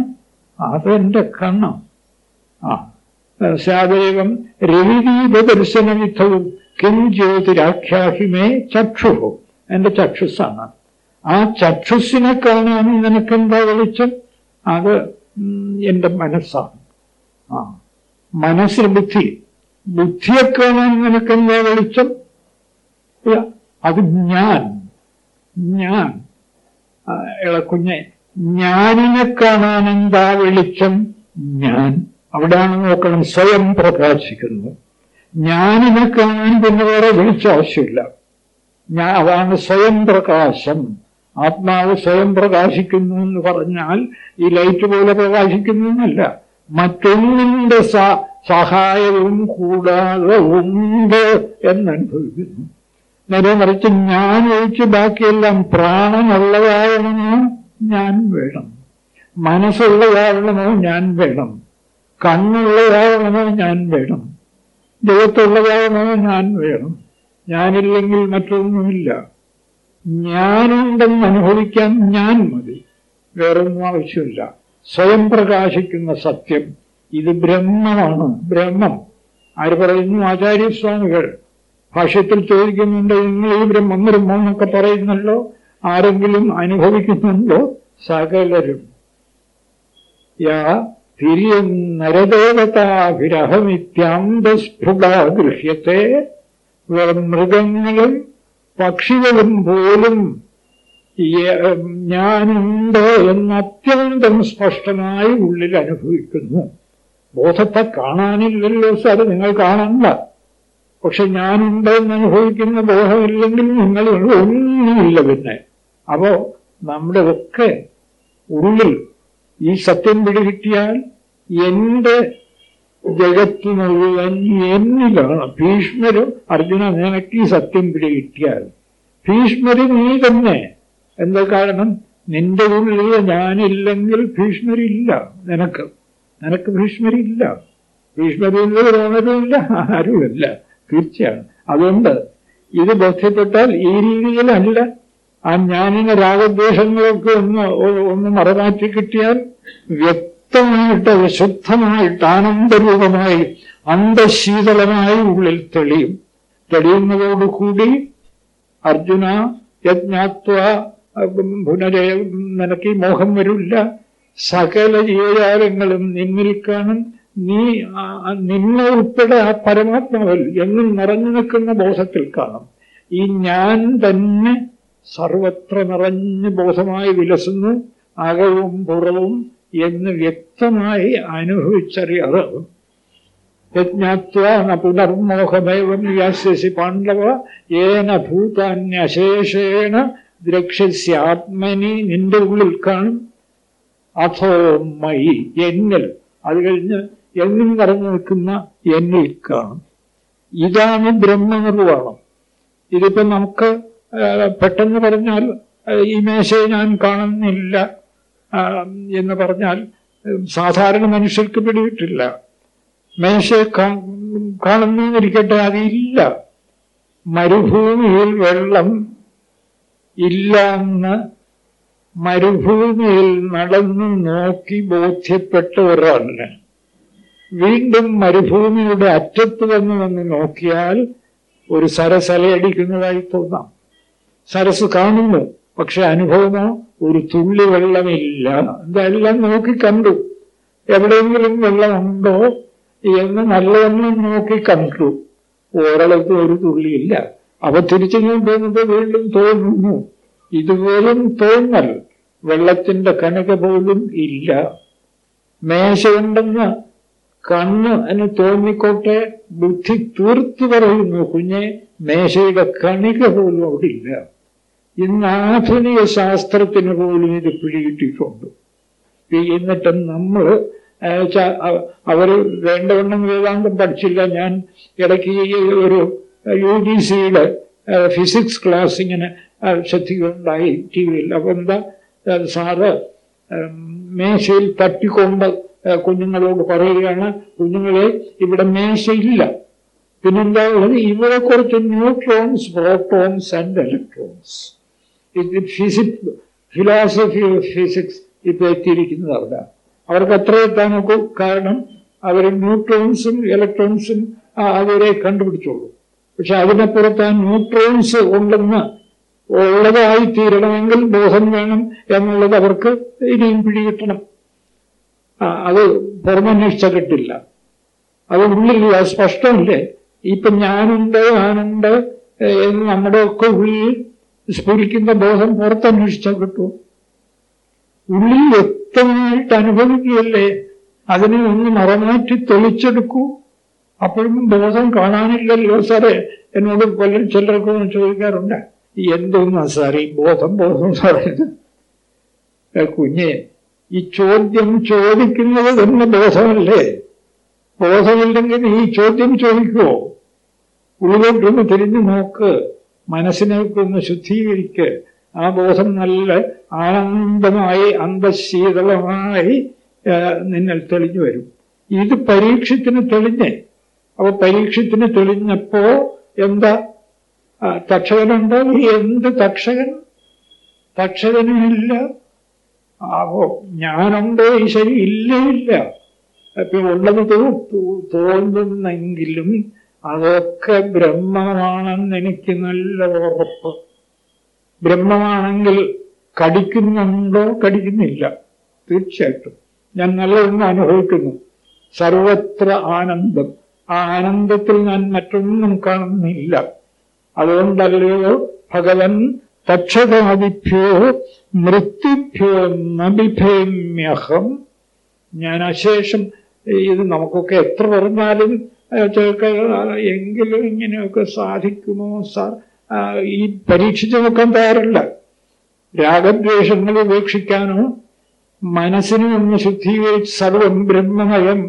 അതെന്റെ കണ്ണ്. ആ സ്യാദേവം രവിദീപ ദർശനവിധവും കിം ജ്യോതിരാഖ്യാഹിമേ ചക്ഷുഹോ. എന്റെ ചക്ഷുസ്സാണ് ആ ചക്ഷുസിനെ കാണാൻ നിനക്കെന്താ വെളിച്ചം? അത് എന്റെ മനസ്സാണ്. ആ മനസ്സിന് ബുദ്ധി. ബുദ്ധിയെ കാണാൻ നിനക്കെന്താ വെളിച്ചം? അത് ഞാൻ. ഞാൻ. ഇളക്കുഞ്ഞെ ഞാനിനെ കാണാൻ എന്താ വെളിച്ചം? ഞാൻ. അവിടെയാണ് നോക്കണം സ്വയം പ്രകാശിക്കുന്നത്. ഞാനിനെ കാണാൻ പിന്നെ വേറെ വിളിച്ച ആവശ്യമില്ല. ഞാൻ അതാണ് സ്വയം പ്രകാശം. ആത്മാവ് സ്വയം പ്രകാശിക്കുന്നു എന്ന് പറഞ്ഞാൽ ഈ ലൈറ്റ് പോലെ പ്രകാശിക്കുന്നു എന്നല്ല മറ്റൊന്നിന്റെ സഹായവും കൂടാതെ ഉണ്ട് എന്നനുഭവിക്കുന്നു നേരെ മറിച്ച് ഞാൻ ഒഴിച്ച് ബാക്കിയെല്ലാം പ്രാണനുള്ളതാകണമോ ഞാൻ വേണം. മനസ്സുള്ളതാകണമോ ഞാൻ വേണം. കണ്ണുള്ളതാകണമോ ഞാൻ വേണം. ദൈവത്തുള്ളതാകണമോ ഞാൻ വേണം. ഞാനില്ലെങ്കിൽ മറ്റൊന്നുമില്ല. ഞാനുണ്ടെന്ന് അനുഭവിക്കാൻ ഞാൻ മതി. വേറൊന്നും ആവശ്യമില്ല. സ്വയം പ്രകാശിക്കുന്ന സത്യം. ഇത് ബ്രഹ്മമാണ്. ബ്രഹ്മം. ആര് പറയുന്നു? ആചാര്യസ്വാമികൾ. ഭാഷ്യത്തിൽ ചോദിക്കുന്നുണ്ട് നിങ്ങൾ ഈ ബ്രഹ്മം ബ്രഹ്മം എന്നൊക്കെ പറയുന്നല്ലോ? ആരെങ്കിലും അനുഭവിക്കുന്നുണ്ടോ? സകലരും. യാ തിരിയ നരദേവതാഭിരഹമിത്യാന്തസ്ഫുട ഗൃഹ്യത്തെ മൃഗങ്ങളും പക്ഷികളും പോലും ഞാനുണ്ട് എന്ന് അത്യന്തം സ്പഷ്ടമായി ഉള്ളിൽ അനുഭവിക്കുന്നു. ബോധത്തെ കാണാനില്ലല്ലോ സാർ നിങ്ങൾ കാണണ്ട. പക്ഷെ ഞാനുണ്ട് എന്ന് അനുഭവിക്കുന്ന ബോധമില്ലെങ്കിൽ നിങ്ങൾ ഒന്നുമില്ല പിന്നെ. അപ്പോ നമ്മുടെ ഒക്കെ ഉള്ളിൽ ഈ സത്യം പിടികിട്ടിയാൽ എന്റെ ജഗത്ത് മുഴുവൻ എന്നിലാണ്. ഭീഷ്മരും അർജുന നിനക്ക് ഈ സത്യം പിടി കിട്ടിയാൽ ഭീഷ്മര് നീ തന്നെ. എന്താ കാരണം? നിന്റെ ഉള്ളിൽ ഞാനില്ലെങ്കിൽ ഭീഷ്മരില്ല നിനക്ക്. നിനക്ക് ഭീഷ്മരില്ല. ഭീഷ്മരില്ല ദ്രോണരുമില്ല ആരുമില്ല. തീർച്ചയാണ്. അതുകൊണ്ട് ഇത് ബോധ്യപ്പെട്ടാൽ ഈ രീതിയിലല്ല. ആ ഞാനിന് രാഗദ്വേഷങ്ങളൊക്കെ ഒന്ന് ഒന്ന് മറമാറ്റി കിട്ടിയാൽ വ്യക്തമായിട്ട് ശുദ്ധമായിട്ട് ആനന്ദരൂപമായി അന്തശീതളമായി ഉള്ളിൽ തെളിയും. തെളിയുന്നതോടുകൂടി അർജുന യജ്ഞാത്വ പുനരേ നിനക്ക് ഈ മോഹം വരില്ല. സകല ജീവജാലങ്ങളും നിന്നിൽ കാണും. നീ നിന്നെ ഉൾപ്പെടെ ആ പരമാത്മാവിൽ എന്നും നിറഞ്ഞു നിൽക്കുന്ന ബോധത്തിൽ കാണും. ഈ ഞാൻ തന്നെ സർവത്ര നിറഞ്ഞ് ബോധമായി വിലസുന്നു. അകവും പുറവും എന്ന് വ്യക്തമായി അനുഭവിച്ചറിയാറ് യജ്ഞാത്വ പുനർമോഹമേവം യാസ്യസി പാണ്ഡവ ഏന ഭൂതാന്യശേഷേണ ദ്രക്ഷ്യസ്യാത്മനി നിന്റെ ഉള്ളിൽ കാണും. അഥോ മയി എന്നിൽ അത് കഴിഞ്ഞ് എന്നും നിറഞ്ഞു നിൽക്കുന്ന എന്നിൽ കാണും. ഇതാണ് ബ്രഹ്മനിർവാണം. ഇതിപ്പോ നമുക്ക് പെട്ടെന്ന് പറഞ്ഞാൽ ഈ മേശയെ ഞാൻ കാണുന്നില്ല. എന്ന് പറഞ്ഞാൽ സാധാരണ മനുഷ്യർക്ക് പിടിയിട്ടില്ല മേശയെ കാണുന്നിരിക്കട്ടെ അതില്ല. മരുഭൂമിയിൽ വെള്ളം ഇല്ല എന്ന് മരുഭൂമിയിൽ നടന്നു നോക്കി ബോധ്യപ്പെട്ട ഒരാളിന് വീണ്ടും മരുഭൂമിയുടെ അറ്റത്ത് വന്ന് വന്ന് നോക്കിയാൽ ഒരു സരസ് അലയടിക്കുന്നതായി തോന്നാം. സരസ് കാണുന്നു. പക്ഷെ അനുഭവമോ? ഒരു തുള്ളി വെള്ളമില്ല. ഇതെല്ലാം നോക്കി കണ്ടു. എവിടെയെങ്കിലും വെള്ളമുണ്ടോ എന്ന് നല്ലവണ്ണം നോക്കി കണ്ടു. ഒരിടത്തും ഒരു തുള്ളിയില്ല. അവ തിരിച്ചു കൊണ്ടുവന്നത് വീണ്ടും തോന്നുന്നു. ഇതുപോലും തോന്നൽ. വെള്ളത്തിന്റെ കനക പോലും ഇല്ല. മേശയുണ്ടെന്ന് കണ്ണ് എന്ന് തോന്നിക്കോട്ടെ. ബുദ്ധി തീർത്തു പറയുന്നു കുഞ്ഞെ. മേശയുടെ കണിക പോലും അവിടെ ഇല്ല. ഇന്ന് ആധുനിക ശാസ്ത്രത്തിന് പോലും ഇത് പിടികിട്ടിയിട്ടുണ്ട്. എന്നിട്ട് നമ്മൾ അവർ വേണ്ടവണ്ണം വേദാന്തം പഠിച്ചില്ല. ഞാൻ ഇടയ്ക്ക് ഒരു യു ജി സിയുടെ ഫിസിക്സ് ക്ലാസ് ഇങ്ങനെ ശ്രദ്ധിക്കുന്നുണ്ടായി ടി വിയിൽ അപ്പൊ എന്താ സാറ് മേശയിൽ തട്ടിക്കൊണ്ട് കുഞ്ഞുങ്ങളോട് പറയുകയാണ് കുഞ്ഞുങ്ങളെ ഇവിടെ മേശയില്ല. പിന്നെന്താ ഉള്ളത്? ഇവിടെ കുറച്ച് ന്യൂട്രോൺസ് പ്രോട്ടോൺസ് ആൻഡ് ഇലക്ട്രോൺസ്. ഇത് ഫിസിക്സ് ഫിലോസഫി ഓഫ് ഫിസിക്സ് ഇപ്പൊ എത്തിയിരിക്കുന്നത് അവിടെ അവർക്ക് അത്ര എത്താനൊക്കെ കാരണം അവർ ന്യൂട്രോൺസും ഇലക്ട്രോൺസും അവരെ കണ്ടുപിടിച്ചോളൂ. പക്ഷെ അതിനപ്പുറത്ത് ആ ന്യൂട്രോൺസ് ഉണ്ടെന്ന് ഉള്ളതായി തീരണമെങ്കിൽ ബോധം വേണം എന്നുള്ളത് അവർക്ക് ഇനിയും പിടികിട്ടണം. അത് പുറമന്വേഷിച്ച കിട്ടില്ല അത് ഉള്ളില്ല സ്പഷ്ടമല്ലേ? ഇപ്പൊ ഞാനുണ്ട് ഞാനുണ്ട് എന്ന് നമ്മുടെ ഒക്കെ ഉള്ളിൽ സ്ഫുരിക്കുന്ന ബോധം പുറത്തന്വേഷിച്ചാൽ കിട്ടും. ഉള്ളിൽ വ്യക്തമായിട്ട് അനുഭവിക്കുകയല്ലേ? അതിനെ ഒന്ന് മറമാറ്റി തെളിച്ചെടുക്കൂ. അപ്പോഴും ബോധം കാണാനില്ലല്ലോ സാറേ. എന്നോട് ചിലർക്ക് ഒന്ന് ചോദിക്കാറുണ്ട്. എന്തോന്നാ സാറേ ബോധം ബോധം പറയുന്നത് കുഞ്ഞെ ഈ ചോദ്യം ചോദിക്കുന്നത് തന്നെ ബോധമല്ലേ? ബോധമില്ലെങ്കിൽ ഈ ചോദ്യം ചോദിക്കുമോ ഉള്ളിലോട്ടൊന്ന് തിരിഞ്ഞു നോക്ക്. മനസ്സിനെ ഒന്ന് ശുദ്ധീകരിക്ക്. ആ ബോധം നല്ല ആനന്ദമായി അന്തശീതളമായി നിന്നിൽ തെളിഞ്ഞു വരും. ഇത് പരീക്ഷത്തിന് തെളിഞ്ഞേ. അപ്പൊ പരീക്ഷത്തിന് തെളിഞ്ഞപ്പോ എന്താ? തക്ഷകനുണ്ടോ? എന്ത് തക്ഷകൻ? തക്ഷകനുമില്ല. അപ്പോ ഞാനുണ്ടോ? ഈ ശരി ഇല്ല ഇല്ല. അപ്പൊ ഉള്ളത് തോന്നുന്നെങ്കിലും അതൊക്കെ ബ്രഹ്മമാണെന്ന് എനിക്ക് നല്ല ഉറപ്പ്. ബ്രഹ്മമാണെങ്കിൽ കടിക്കുന്നുണ്ടോ കടിക്കുന്നില്ല. തീർച്ചയായിട്ടും. ഞാൻ നല്ലതെന്ന് അനുഭവിക്കുന്നു. സർവത്ര ആനന്ദം. ആ ആനന്ദത്തിൽ ഞാൻ മറ്റൊന്നും കാണുന്നില്ല. അതുകൊണ്ടല്ലയോ ഭഗവൻ തക്ഷതാദിഭ്യോ മൃത്യുഭ്യോ നബിഭേമ്യഹം ഞാൻ അശേഷം ഇത് നമുക്കൊക്കെ എത്ര പറഞ്ഞാലും എങ്കിലും ഇങ്ങനെയൊക്കെ സാധിക്കുമോ? സാർ ഈ പരീക്ഷിച്ചു നോക്കാൻ തയ്യാറല്ല രാഗദ്വേഷങ്ങൾ ഉപേക്ഷിക്കാനോ മനസ്സിനെ ഒന്ന് ശുദ്ധീകരിച്ച് സർവം ബ്രഹ്മമയം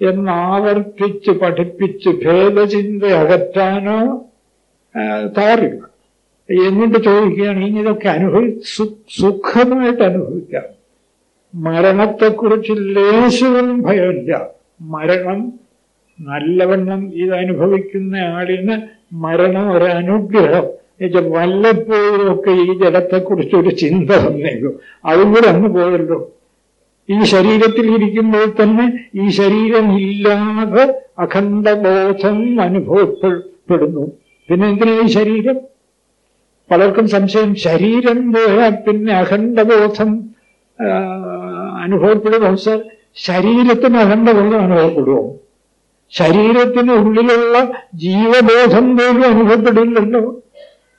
എന്നാവർത്തിച്ച് പഠിപ്പിച്ച് ഭേദചിന്ത അകറ്റാനോ തയ്യാറില്ല എന്നിട്ട് ചോദിക്കുകയാണ് ഇനി ഇതൊക്കെ അനുഭവി സുഖമായിട്ട് അനുഭവിക്കാം. മരണത്തെക്കുറിച്ച് ലേശവും ഭയമില്ല. മരണം നല്ലവണ്ണം ഇത് അനുഭവിക്കുന്ന ആളിന് മരണം ഒരനുഗ്രഹം. വല്ലപ്പോഴും ഒക്കെ ഈ ജലത്തെക്കുറിച്ച് ഒരു ചിന്ത വന്നേക്കും. അതും കൂടെ അന്ന് പോയല്ലോ. ഈ ശരീരത്തിൽ ഇരിക്കുമ്പോൾ തന്നെ ഈ ശരീരം ഇല്ലാതെ അഖണ്ഡബോധം അനുഭവപ്പെടുന്നു. പിന്നെ എന്തിനാ ഈ ശരീരം? പലർക്കും സംശയം ശരീരം പോയാൽ പിന്നെ അഖണ്ഡബോധം അനുഭവപ്പെടുമോ? ശരീരത്തിന് അഖണ്ഡബോധം അനുഭവപ്പെടുമോ? ശരീരത്തിന് ഉള്ളിലുള്ള ജീവബോധം പോലും അനുഭവപ്പെടില്ലല്ലോ.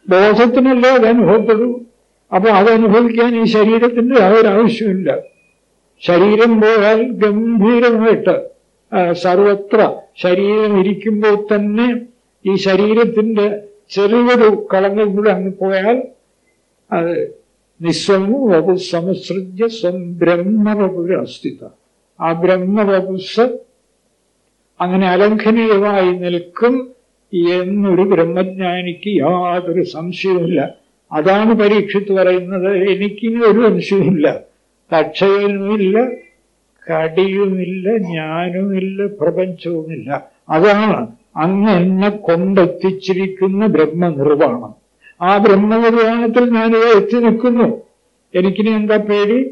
ബോധത്തിനല്ലേ അത് അനുഭവപ്പെടൂ? അപ്പൊ അതനുഭവിക്കാൻ ഈ ശരീരത്തിന്റെ ഒരാവശ്യമില്ല ശരീരം പോയാൽ ഗംഭീരമായിട്ട് സർവത്ര ശരീരം ഇരിക്കുമ്പോൾ തന്നെ ഈ ശരീരത്തിന്റെ ചെറിയൊരു കളങ്ങൾ കൂടെ അങ്ങ് പോയാൽ അത് നിസ്വമു വപുസമസൃജ്യ സ്വം ബ്രഹ്മവപുര അസ്ഥിത ആ ബ്രഹ്മവപുസ് അങ്ങനെ അലംഘനീയമായി നിൽക്കും എന്നൊരു ബ്രഹ്മജ്ഞാനിക്ക് യാതൊരു സംശയവുമില്ല. അതാണ് പരീക്ഷിത്ത് പറയുന്നത്. എനിക്കിനി ഒരു സംശയവുമില്ല. തക്ഷയനുമില്ല കടിയുമില്ല ഞാനുമില്ല പ്രപഞ്ചവുമില്ല. അതാണ് അങ്ങ് എന്നെ കൊണ്ടെത്തിച്ചിരിക്കുന്ന ബ്രഹ്മനിർവാണം. ആ ബ്രഹ്മനിർവാണത്തിൽ ഞാനിത് എത്തി നിൽക്കുന്നു. എനിക്കിനി എന്താ പേടി?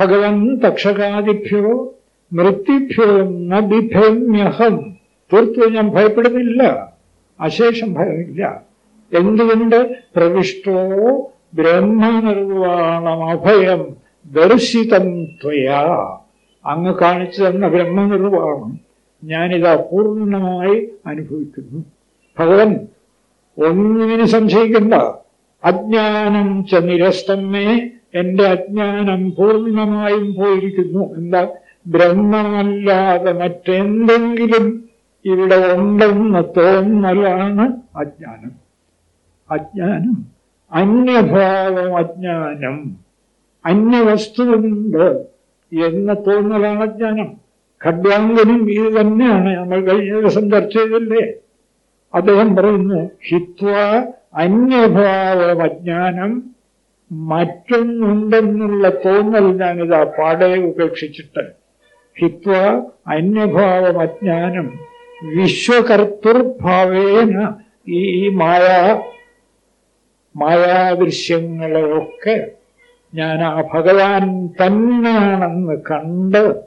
ഭഗവൻ തക്ഷകാദിഭ്യോ മൃത്യുഭ്യോ നബിഭമ്യഹം തീർത്തും ഞാൻ ഭയപ്പെടുന്നില്ല. അശേഷം ഭയമില്ല. എന്തുകൊണ്ട് പ്രവിഷ്ടോ ബ്രഹ്മനിർവാണമഭയം ദർശിതം ത്വയാ? അങ്ങ് കാണിച്ചു തന്ന ബ്രഹ്മനിർവാണം ഞാനിത് അപൂർണമായി അനുഭവിക്കുന്നു. ഭഗവൻ ഒന്നിനു സംശയിക്കണ്ട. അജ്ഞാനം ച നിരസ്തമ്മേ എന്റെ അജ്ഞാനം പൂർണമായും പോയിരിക്കുന്നു. എന്താ ബ്രഹ്മമല്ലാതെ മറ്റെന്തെങ്കിലും ഇവിടെ ഉണ്ടെന്ന തോന്നലാണ് അജ്ഞാനം. അജ്ഞാനം. അന്യഭാവം അജ്ഞാനം. അന്യവസ്തുവുണ്ട് എന്ന തോന്നലാണ് അജ്ഞാനം. ഖഡ്വാങ്കനും ഇത് തന്നെയാണ് നമ്മൾ കഴിഞ്ഞ ദിവസം ചർച്ച ചെയ്തല്ലേ? അദ്ദേഹം പറയുന്നു ഹിത്വ അന്യഭാവം അജ്ഞാനം. മറ്റൊന്നുണ്ടെന്നുള്ള തോന്നൽ ഞാനിതാ പാടെ ഉപേക്ഷിച്ചിട്ട് ഹിത്വ അന്യഭാവം അജ്ഞാനം വിശ്വകർത്തൃഭാവേന ഈ മായ മായാദൃശ്യങ്ങളെയൊക്കെ ഞാൻ ആ ഭഗവാൻ തന്നെയാണെന്ന് കണ്ട്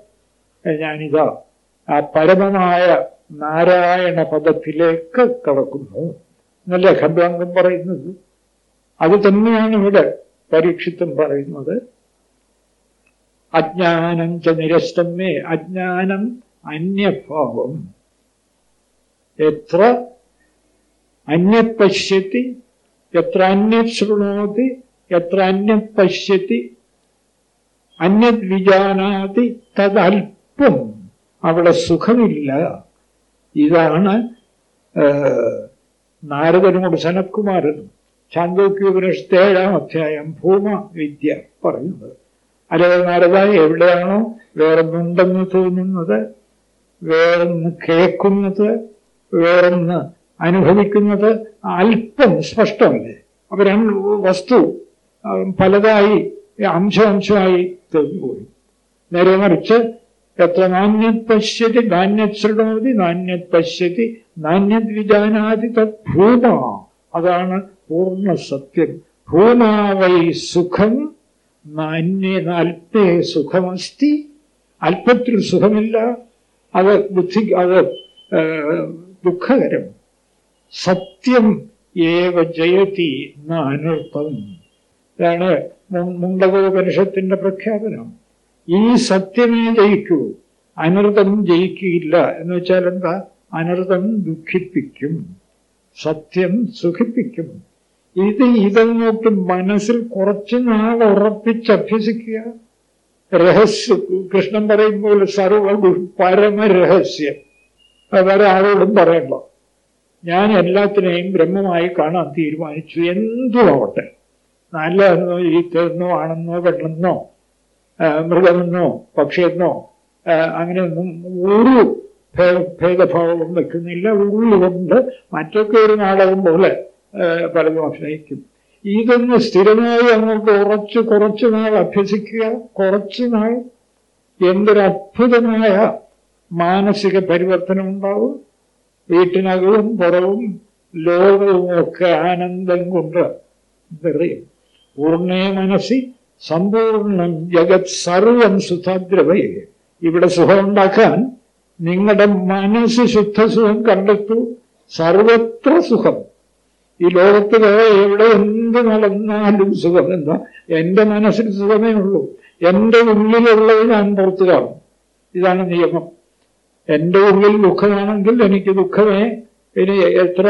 ഞാനിതാ ആ പരമമായ നാരായണ പദത്തിലേക്ക് കടക്കുന്നു. എന്നല്ലേ ഖണ്ഡാംഗം പറയുന്നത്? അത് തന്നെയാണ് ഇവിടെ പരീക്ഷിത്തും പറയുന്നത്. അജ്ഞാനം ച നിരസ്തമ്മേ അജ്ഞാനം അന്യഭാവം. എത്ര അന്യപശ്യത്തി എത്ര അന്യത് ശൃണോതി എത്ര അന്യത് പശ്യത്തി അന്യത് വിജാനാതി തദൽപ്പം അവിടെ സുഖമില്ല. ഇതാണ് നാരദനോട് സനത്കുമാരനും ചാന്തോക്യോപനിഷത്ത് ഏഴാം അധ്യായം ഭൂമ വിദ്യ പറയുന്നത്. അല്ലെ നാരദ എവിടെയാണോ വേറൊന്നുണ്ടെന്ന് തോന്നുന്നത് വേറൊന്ന് കേൾക്കുന്നത് വേറൊന്ന് അനുഭവിക്കുന്നത് അല്പം സ്പഷ്ടമല്ലേ? അപ്പൊ രണ്ട് വസ്തു പലതായി അംശാംശമായി തീർന്നുപോയി നേരെ മറിച്ച് എത്ര നാണ്യത് പശ്യതി നാണ്യത് ശൃണോതി നാണ്യത് പശ്യതി നാണ്യത് വിജാനാതി തത് അതാണ് പൂർണ സത്യം. ഭൂമാവൈ സുഖം അല്പേ സുഖമസ്തി. അല്പത്തിൽ സുഖമില്ല. അത് ബുദ്ധി അത് ദുഃഖകരം. സത്യം ഏവ ജയതി അനർത്ഥം ഇതാണ് മുണ്ടകോപനിഷത്തിന്റെ പ്രഖ്യാപനം. ഈ സത്യമേ ജയിക്കൂ. അനർത്ഥം ജയിക്കുകയില്ല. എന്ന് വെച്ചാൽ എന്താ? അനർത്ഥം ദുഃഖിപ്പിക്കും. സത്യം സുഖിപ്പിക്കും. ഇത് ഇതങ്ങോട്ട് മനസ്സിൽ കുറച്ചു നാൾ ഉറപ്പിച്ച് അഭ്യസിക്കുക. രഹസ്യ. കൃഷ്ണൻ പറയും പോലെ സർവഗു പരമരഹസ്യം. വേറെ ആരോടും പറയണ്ട. ഞാൻ എല്ലാത്തിനെയും ബ്രഹ്മമായി കാണാൻ തീരുമാനിച്ചു. എന്തുമാവട്ടെ? നല്ലതെന്നോ ഈത്തെന്നോ ആണെന്നോ വെള്ളെന്നോ മൃഗമെന്നോ പക്ഷിയെന്നോ അങ്ങനെയൊന്നും ഒരു ഭേദഭാവവും വെക്കുന്നില്ല. ഉള്ളുകൊണ്ട് മറ്റൊക്കെ ഒരു നാടകം പോലെ പലതും അഭിനയിക്കും ഇതൊന്ന് സ്ഥിരമായി അങ്ങോട്ട് ഉറച്ച് കുറച്ചു നാൾ അഭ്യസിക്കുക. കുറച്ചു നാൾ എന്തൊരത്ഭുതമായ മാനസിക പരിവർത്തനം ഉണ്ടാവും. വീട്ടിനകവും പുറവും ലോകവും ഒക്കെ ആനന്ദം കൊണ്ട് നിറയും. പൂർണേ മനസ്സി സമ്പൂർണം ജഗത് സർവം സുഖദ്രവയെ. ഇവിടെ സുഖം ഉണ്ടാക്കാൻ നിങ്ങളുടെ മനസ്സ് ശുദ്ധസുഖം കണ്ടെത്തൂ. സർവത്ര സുഖം. ഈ ലോകത്ത് എവിടെ എന്ത് നടന്നാലും സുഖമെന്ന എന്റെ മനസ്സിൽ സുഖമേ ഉള്ളൂ. എന്റെ ഉള്ളിലുള്ളത് ഞാൻ പുറത്തു കാണും ഇതാണ് നിയമം. എന്റെ ഉള്ളിൽ ദുഃഖമാണെങ്കിൽ എനിക്ക് ദുഃഖമേ. ഇനി എത്ര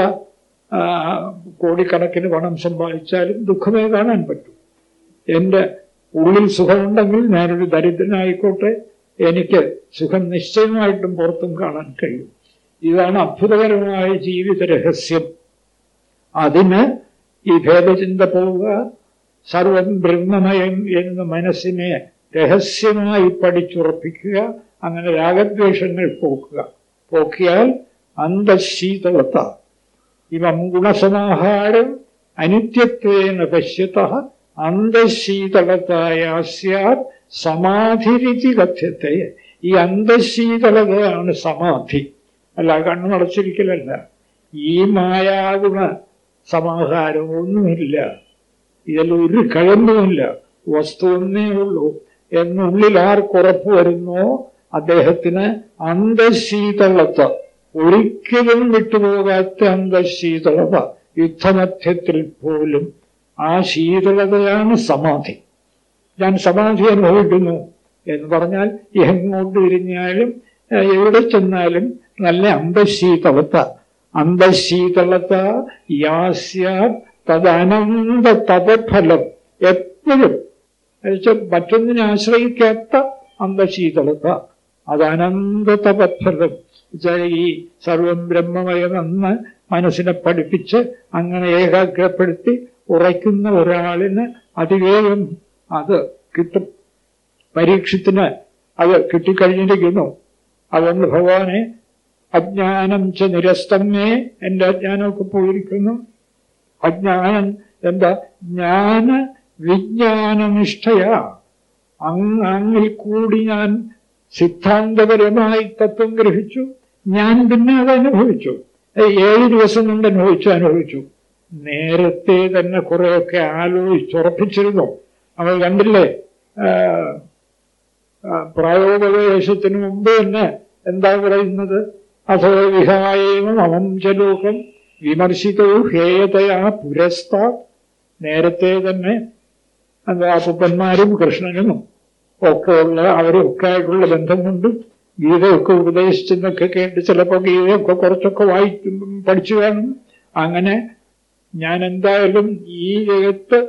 കോടിക്കണക്കിന് പണം സമ്പാദിച്ചാലും ദുഃഖമേ കാണാൻ പറ്റൂ. എന്റെ ഉള്ളിൽ സുഖമുണ്ടെങ്കിൽ ഞാനൊരു ദരിദ്രനായിക്കോട്ടെ. എനിക്ക് സുഖം നിശ്ചയമായിട്ടും പുറത്തും കാണാൻ കഴിയും. ഇതാണ് അത്ഭുതകരമായ ജീവിത രഹസ്യം അതിന് ഈ ഭേദചിന്ത പോവുക. സർവം ബ്രഹ്മമയം എന്ന് മനസ്സിനെ രഹസ്യമായി പഠിച്ചുറപ്പിക്കുക. അങ്ങനെ രാഗദ്വേഷങ്ങൾ പോക്കുക. പോക്കിയാൽ അന്തശീതവത്ത. ഇവ ഗുണസമാഹാരം അനിത്യത്വേന പശ്യത. അന്തശീതളതായ സ്യാത് സമാധിരിതി കഥ്യത്തെ. ഈ അന്തശീതളതയാണ് സമാധി. അല്ല കണ്ണു നടച്ചിരിക്കലല്ല ഈ മായാഗുണ സമാഹാരം ഒന്നുമില്ല ഒരു കഴമ്പുമില്ല. വസ്തു ഒന്നേ ഉള്ളൂ. എന്നുള്ളിൽ ആർക്കുറപ്പ് വരുന്നോ? അദ്ദേഹത്തിന് അന്തശീതളത ഒരിക്കലും വിട്ടുപോകാത്ത അന്തശീതളത. യുദ്ധമധ്യത്തിൽ പോലും ആ ശീതളതയാണ് സമാധി. ഞാൻ സമാധി അനുഭവിക്കുന്നു എന്ന് പറഞ്ഞാൽ എങ്ങോട്ട് തിരിഞ്ഞാലും എവിടെ ചെന്നാലും നല്ല അന്തശീതളത്ത അന്തശീതളത യാസ്യ തദനന്ത തപഫലം എപ്പോഴും. മറ്റൊന്നിനെ ആശ്രയിക്കാത്ത അന്തശീതളത അത് അനന്ത തപഫലം. വെച്ചാൽ ഈ സർവം ബ്രഹ്മമയമെന്ന് മനസ്സിനെ പഠിപ്പിച്ച് അങ്ങനെ ഏകാഗ്രപ്പെടുത്തി ഉറയ്ക്കുന്ന ഒരാളിന് അതിവേഗം അത് കിട്ടും. പരീക്ഷത്തിന് അത് കിട്ടിക്കഴിഞ്ഞിരിക്കുന്നു. അതുകൊണ്ട് ഭഗവാനെ അജ്ഞാനം ച നിരസ്തമേ എന്റെ അജ്ഞാനമൊക്കെ പോയിരിക്കുന്നു. അജ്ഞാനം എന്താ? ജ്ഞാന വിജ്ഞാനനിഷ്ഠയാ. അങ്ങ് അങ്ങിൽ കൂടി ഞാൻ സിദ്ധാന്തപരമായി തത്വം ഗ്രഹിച്ചു. ഞാൻ പിന്നെ അത് അനുഭവിച്ചു. ഏഴ് ദിവസം കൊണ്ട് അനുഭവിച്ചു അനുഭവിച്ചു. നേരത്തെ തന്നെ കുറെയൊക്കെ ആലോചിച്ചുറപ്പിച്ചിരുന്നു നമ്മൾ കണ്ടില്ലേ? പ്രായോഗവേഷത്തിന് മുമ്പ് തന്നെ എന്താ പറയുന്നത്? അഥോ വിഹായേവും അവം ചലോകം വിമർശിതവും ഹേയതയാ പുരസ്ത. നേരത്തെ തന്നെ അപ്പന്മാരും കൃഷ്ണനും ഒക്കെ ഉള്ള അവരൊക്കെ ആയിട്ടുള്ള ബന്ധം കൊണ്ട് ഗീതയൊക്കെ ഉപദേശിച്ചെന്നൊക്കെ കേട്ട് ചിലപ്പോൾ ഗീതയൊക്കെ കുറച്ചൊക്കെ വായിക്കും പഠിച്ചു കാണും. അങ്ങനെ ഞാൻ എന്തായാലും ഈ ജഗത്ത്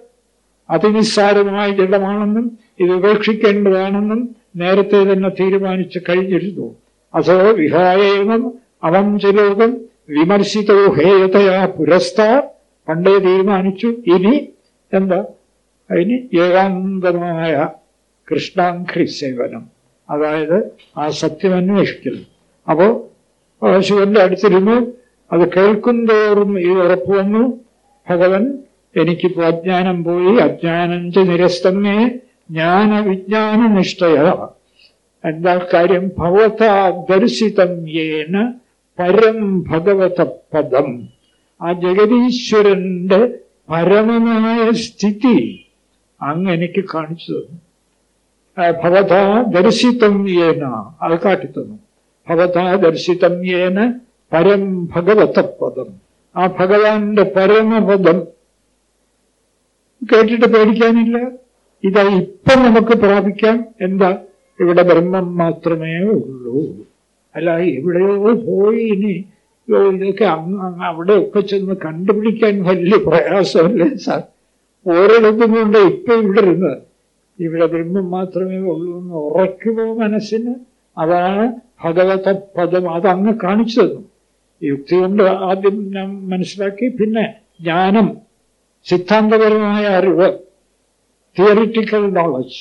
അതിനിസ്സാരമായ ജഡമാണെന്നും ഇത് ഉപേക്ഷിക്കേണ്ടതാണെന്നും നേരത്തെ തന്നെ തീരുമാനിച്ച് കഴിഞ്ഞിരുന്നു. അതോ വിഹായേനം അവം ചലോകം വിമർശിതോ ഹേയതയാ പുരസ്താർ പണ്ടേ തീരുമാനിച്ചു. ഇനി എന്താ? അതിന് ഏകാന്തമായ കൃഷ്ണാഖ്രി സേവനം. അതായത് ആ സത്യം അന്വേഷിക്കൽ അപ്പോ ശിവന്റെ അടുത്തിരുന്നു. അത് കേൾക്കുന്തോറും ഈ ഉറപ്പ് വന്നു. ഭഗവൻ എനിക്കിപ്പോ അജ്ഞാനം പോയി. അജ്ഞാനം ച നിരസ്തമേ. ജ്ഞാന വിജ്ഞാന നിഷ്ഠയ എന്താ കാര്യം ഭഗവത ദർശിതം ഏന പരം ഭഗവത പദം ആ ജഗതീശ്വരന്റെ പരമമായ സ്ഥിതി അങ്ങ് എനിക്ക് കാണിച്ചു തന്നു. ഭവത ദർശിതം ഏന അത് കാട്ടിത്തന്നു ഭവത ദർശിതം ഏന പരം ഭഗവത പദം ആ ഭഗവാന്റെ പരമപദം കേട്ടിട്ട് പേടിക്കാനില്ല. ഇതാ ഇപ്പം നമുക്ക് പ്രാപിക്കാം. എന്താ? ഇവിടെ ബ്രഹ്മം മാത്രമേ ഉള്ളൂ. അല്ല എവിടെയോ പോയി ഇനി ഇതൊക്കെ അവിടെയൊക്കെ ചെന്ന് കണ്ടുപിടിക്കാൻ വലിയ പ്രയാസമല്ലേ സാർ? ഓരോടത്തും കൊണ്ട് ഇപ്പൊ ഇവിടെ ഇരുന്നത് ഇവിടെ ബ്രഹ്മം മാത്രമേ ഉള്ളൂ എന്ന് ഉറക്കുമോ മനസ്സിന്? അതാണ് ഭഗവത പദം അത് അങ്ങ് കാണിച്ചു തന്നു. യുക്തി കൊണ്ട് ആദ്യം ഞാൻ മനസ്സിലാക്കി പിന്നെ ജ്ഞാനം സിദ്ധാന്തപരമായ അറിവ് തിയറിറ്റിക്കൽ നോളജ്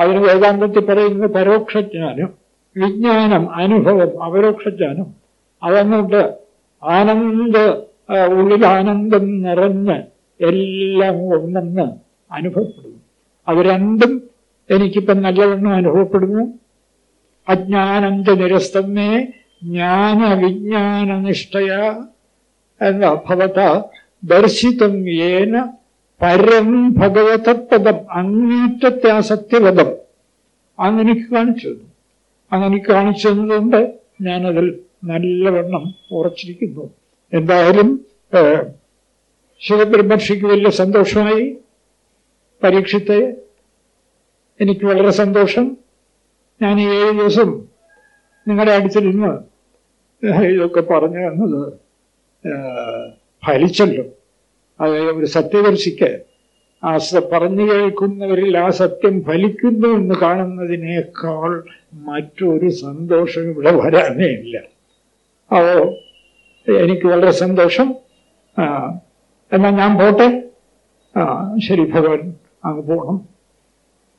അതിന് വേദാന്തത്തിൽ പറയുന്നത് പരോക്ഷജ്ഞാനം വിജ്ഞാനം അനുഭവം അപരോക്ഷജ്ഞാനം അതങ്ങോട്ട് ആനന്ദ ഉള്ളിൽ ആനന്ദം നിറഞ്ഞ് എല്ലാം ഒന്നെന്ന് അനുഭവപ്പെടുന്നു. അത് രണ്ടും എനിക്കിപ്പം നല്ലവണ്ണം അനുഭവപ്പെടുന്നു. അജ്ഞാനന്ത നിരസ്തമേ ജ്ഞാന വിജ്ഞാന നിഷ്ഠയ എന്ന ഭവത ദർശിതം ഏന പരം ഭഗവതപദം അങ്ങേറ്റത്തെ ആ സത്യപദം അങ്ങനെനിക്ക് കാണിച്ചു അങ്ങനെ കാണിച്ചു തന്നതുകൊണ്ട് ഞാനതിൽ നല്ലവണ്ണം ഉറച്ചിരിക്കുന്നു. എന്തായാലും ശിവബ്രഹ്മർഷിക്ക് വലിയ സന്തോഷമായി. പരീക്ഷത്തെ എനിക്ക് വളരെ സന്തോഷം. ഞാൻ ഏഴ് ദിവസം നിങ്ങളുടെ അടുത്തിരുന്ന് ഇതൊക്കെ പറഞ്ഞു തന്നത് ഫലിച്ചല്ലോ. ഒരു സത്യദർശിക്ക് ആ പറഞ്ഞു കേൾക്കുന്നവരിൽ ആ സത്യം ഫലിക്കുന്നു എന്ന് കാണുന്നതിനേക്കാൾ മറ്റൊരു സന്തോഷം ഇവിടെ വരാനേ ഇല്ല. അപ്പോ എനിക്ക് വളരെ സന്തോഷം. എന്നാൽ ഞാൻ പോട്ടെ? ആ ശരി ഭഗവാൻ അങ്ങ് പോകണം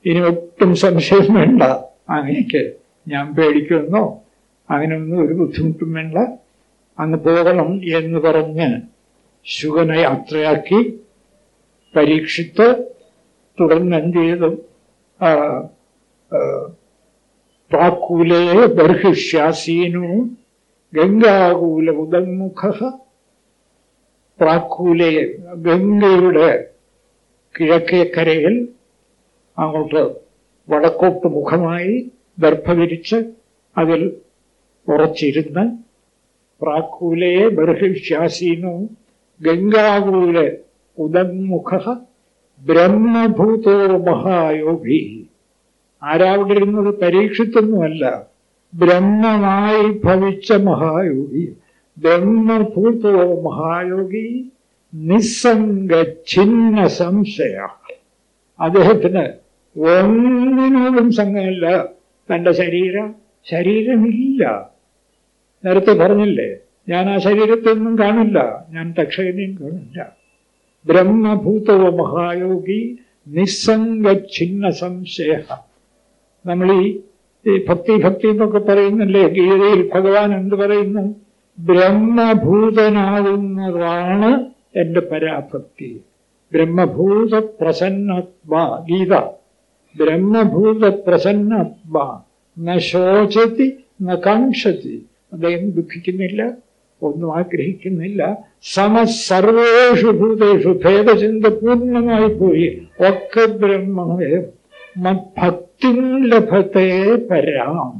ഇനി ഒട്ടും സംശയം വേണ്ട. അങ്ങനെയൊക്കെ ഞാൻ പേടിക്കുമെന്നോ അങ്ങനെയൊന്നും ഒരു ബുദ്ധിമുട്ടും വേണ്ട. അങ്ങ് പോകണം എന്ന് പറഞ്ഞ് ശുഗനെ യാത്രയാക്കി പരീക്ഷിത്ത് തുടർന്ന് എന്ത് ചെയ്തു? പ്രാക്കൂലേ ബർഹിഷ്യാസീനു ഗംഗാകൂല ഉദന്മുഖ പ്രാക്കൂലെ ഗംഗയുടെ കിഴക്കേക്കരയിൽ അങ്ങോട്ട് വടക്കോട്ട് മുഖമായി ദർഭവിരിച്ച് അതിൽ ഉറച്ചിരുന്ന് പ്രാക്കൂലയെ ബർഹിഷ്യാസീനു ഗംഗാകൂല ഉദന്മുഖ ബ്രഹ്മഭൂതോ മഹായോഗി. ആരാവിടെ ഇരുന്നത് പരീക്ഷിത്തൊന്നുമല്ല ബ്രഹ്മമായി ഭവിച്ച മഹായോഗി. ബ്രഹ്മഭൂതോ മഹായോഗി. നിസ്സംഗ ഛിന്ന സംശയ. അദ്ദേഹത്തിന് ഒന്നിനോടും സംഘമില്ല. തന്റെ ശരീരം ശരീരമില്ല. നേരത്തെ പറഞ്ഞില്ലേ? ഞാൻ ആ ശരീരത്തൊന്നും കാണില്ല. ഞാൻ തക്ഷകനെയും കാണില്ല. ബ്രഹ്മഭൂതവ മഹായോഗി നിസ്സംഗ ഛിന്ന സംശയ നമ്മൾ ഈ ഭക്തി ഭക്തി എന്നൊക്കെ പറയുന്നില്ലേ ഗീതയിൽ ഭഗവാൻ എന്ത് പറയുന്നു? ബ്രഹ്മഭൂതനാകുന്നതാണ് എന്റെ പരാഭക്തി. ബ്രഹ്മഭൂത പ്രസന്നത്വ ഗീത. ബ്രഹ്മഭൂത പ്രസന്നത്വ ന ശോചതി ന കാക്ഷതി. അദ്ദേഹം ദുഃഖിക്കുന്നില്ല. ഒന്നും ആഗ്രഹിക്കുന്നില്ല. സമസർവേഷു ഭൂതേഷു ഭേദചിന്ത പൂർണമായി പോയി. ഒക്കെ ബ്രഹ്മമേ മത്ഭക്തി ലഭത്തെ പരാം.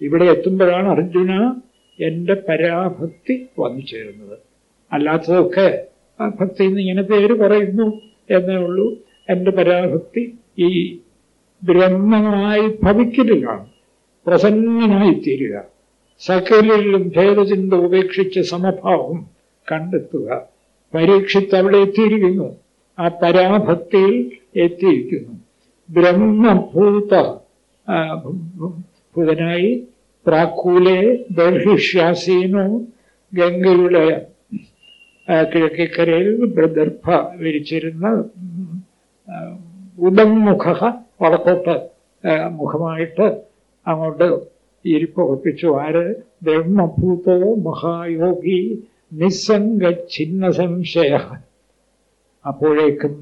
ഇവിടെ എത്തുമ്പോഴാണ് അർജുന എന്റെ പരാഭക്തി വന്നു ചേരുന്നത്. അല്ലാത്തതൊക്കെ ഭക്തി ഇങ്ങനെ പേര് പറയുന്നു എന്നേ ഉള്ളൂ. എന്റെ പരാഭക്തി ഈ ബ്രഹ്മമായി ഭവിക്കലിലാണ് പ്രസന്നനായി തീരുക സകലിലും ഭേദചിന്ത ഉപേക്ഷിച്ച സമഭാവം കണ്ടെത്തുക. പരീക്ഷിത്ത് അവിടെ എത്തിയിരിക്കുന്നു. ആ പരാഭക്തിയിൽ എത്തിയിരിക്കുന്നു. ബ്രഹ്മഭൂത ഭൂതനായി പ്രാക്കൂലെ ബർഹിഷ്യാസീനോ ഗംഗയുടെ കിഴക്കേക്കരയിൽ ദർഭ വിരിച്ചിരുന്ന ഉദംമുഖ വടക്കോട്ട് മുഖമായിട്ട് അങ്ങോട്ട് ഇരിപ്പ് ഉറപ്പിച്ചു ആര് ബ്രഹ്മഭൂതോ മഹായോഗി നിസ്സംഗ ഛിന്ന സംശയ അപ്പോഴേക്കും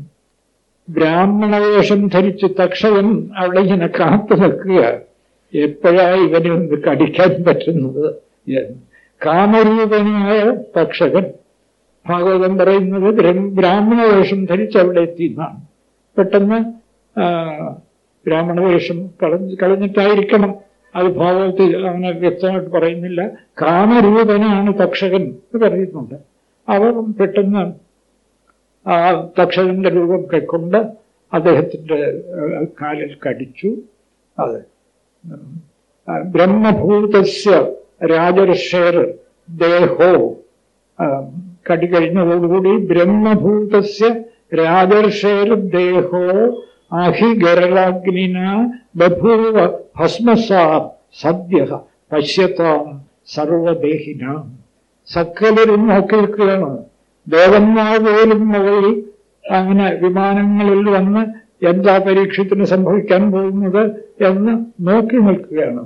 ബ്രാഹ്മണവേഷം ധരിച്ച് തക്ഷകൻ അവിടെ ഇങ്ങനെ കാത്തു നിൽക്കുക. എപ്പോഴാ ഇവനെ കടിക്കാൻ പറ്റുന്നത് കാമരൂപനായ തക്ഷകൻ ഭാഗവതം പറയുന്നത് ബ്രാഹ്മണവേഷം ധരിച്ച് അവിടെ എത്തിയെന്നാണ്. പെട്ടെന്ന് ബ്രാഹ്മണവേഷം കളഞ്ഞ് കളഞ്ഞിട്ടായിരിക്കണം. അത് ഭാഗവത്തിൽ അങ്ങനെ വ്യക്തമായിട്ട് പറയുന്നില്ല. കാമരൂപനാണ് തക്ഷകൻ എന്ന് പറയുന്നുണ്ട് അവർ പെട്ടെന്ന് ആ തക്ഷകന്റെ രൂപം കൈക്കൊണ്ട് അദ്ദേഹത്തിന്റെ കാലിൽ കടിച്ചു. അത് ബ്രഹ്മഭൂതസ്യ രാജർഷേർ ദേഹോ. കടി കഴിഞ്ഞതോടുകൂടി ബ്രഹ്മഭൂതസ്യ രാജർഷേർ ദേഹോ. അഹിഗരളാഗ്നിന ബഭൂവ ഭസ്മസാ സദ്യ പശ്യത്താം സർവദേഹിനാം. സക്കലരും നോക്കിയിരിക്കുകയാണ്. ദേവന്മാർ പോലും മുകളിൽ അങ്ങനെ വിമാനങ്ങളിൽ വന്ന് എന്താ പരീക്ഷത്തിന് സംഭവിക്കാൻ പോകുന്നത് എന്ന് നോക്കി നിൽക്കുകയാണ്.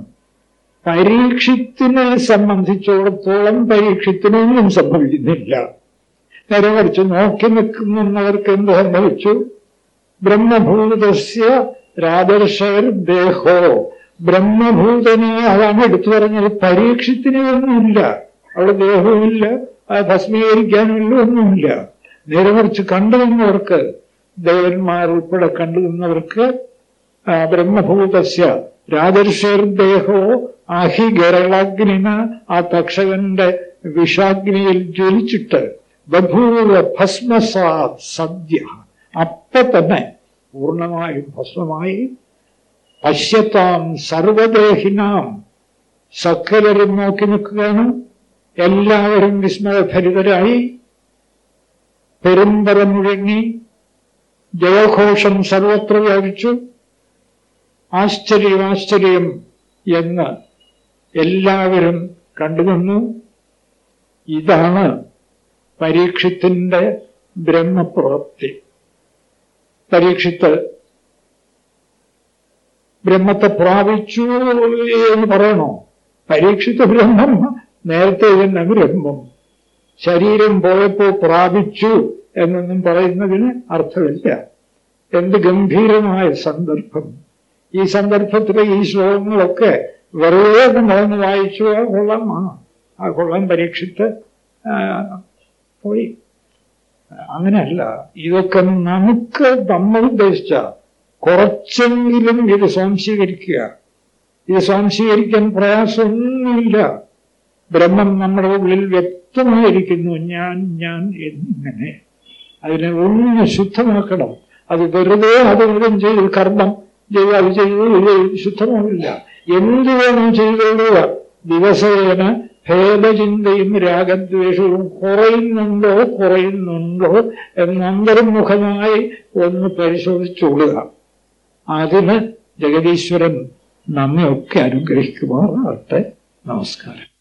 പരീക്ഷത്തിനെ സംബന്ധിച്ചിടത്തോളം പരീക്ഷത്തിനൊന്നും സംഭവിക്കുന്നില്ല. നേരെ മറിച്ച് നോക്കി നിൽക്കുന്നവർക്ക് എന്ത് സംഭവിച്ചു? ബ്രഹ്മഭൂതസ്യ രാജർഷർ ദേഹോ. ബ്രഹ്മഭൂതനെ അതാണ് എടുത്തു പറഞ്ഞത്. പരീക്ഷത്തിന് ഒന്നുമില്ല. അവിടെ ദേഹവുമില്ല. ഭസ്മീകരിക്കാനുള്ള ഒന്നുമില്ല. നേരെ മറിച്ച് കണ്ടു നിന്നവർക്ക് ദേവന്മാർ ഉൾപ്പെടെ കണ്ടു നിന്നവർക്ക് ബ്രഹ്മഭൂതസ്യ രാജർഷേർദേഹോ അഹി ഗരളാഗ്നിന ആ തക്ഷകന്റെ വിഷാഗ്നിയിൽ ജ്വലിച്ചിട്ട് ബഭൂവ ഭസ്മസാ സദ്യ. അപ്പൊ തന്നെ പൂർണമായും ഭസ്മമായി. പശ്യത്താം സർവദേഹിനാം സക്കലരും നോക്കി നിൽക്കുകയാണ്. എല്ലാവരും വിസ്മയഭരിതരായി. പെരുമ്പറ മുഴങ്ങി. ജയഘോഷം സർവത്ര വ്യാപിച്ചു. ആശ്ചര്യം ആശ്ചര്യം എന്ന് എല്ലാവരും കണ്ടുനിന്നു ഇതാണ് പരീക്ഷത്തിന്റെ ബ്രഹ്മപ്രവൃത്തി. പരീക്ഷിത്ത് ബ്രഹ്മത്തെ പ്രാപിച്ചു എന്ന് പറയണോ? പരീക്ഷിത്ത ബ്രഹ്മം നേരത്തെ തന്നെ ബ്രഹ്മം. ശരീരം പോയപ്പോ പ്രാപിച്ചു എന്നൊന്നും പറയുന്നതിന് അർത്ഥമില്ല. എന്ത് ഗംഭീരമായ സന്ദർഭം. ഈ സന്ദർഭത്തിലെ ഈ ശ്ലോകങ്ങളൊക്കെ വെറുതെ നമ്മളൊന്ന് വായിച്ചു ആ കൊള്ളാം ആ കൊള്ളം പരീക്ഷിച്ച് പോയി. അങ്ങനെയല്ല ഇതൊക്കെ നമുക്ക് നമ്മൾ ഉദ്ദേശിച്ച കുറച്ചെങ്കിലും ഇത് സ്വാംശീകരിക്കുക. ഇത് സ്വാംശീകരിക്കാൻ പ്രയാസമൊന്നുമില്ല. ബ്രഹ്മം നമ്മുടെ ഉള്ളിൽ വ്യക്തമായിരിക്കുന്നു ഞാൻ ഞാൻ എന്നിങ്ങനെ. അതിനെ ഒന്ന് ശുദ്ധമാക്കണം. അത് വെറുതെ അത് മുഴുവൻ ചെയ്ത് കർമ്മം ചെയ്ത് അത് ചെയ്ത് ശുദ്ധമാവില്ല. എന്ത് വേണം ചെയ്തോളുക? ദിവസേന ഭേദചിന്തയും രാഗദ്വേഷവും കുറയുന്നുണ്ടോ കുറയുന്നുണ്ടോ എന്ന് അന്തർമുഖമായി ഒന്ന് പരിശോധിച്ചുകൊള്ളുക അതിന് ജഗദീശ്വരൻ നമ്മയൊക്കെ അനുഗ്രഹിക്കുമാറാകട്ടെ. നമസ്കാരം.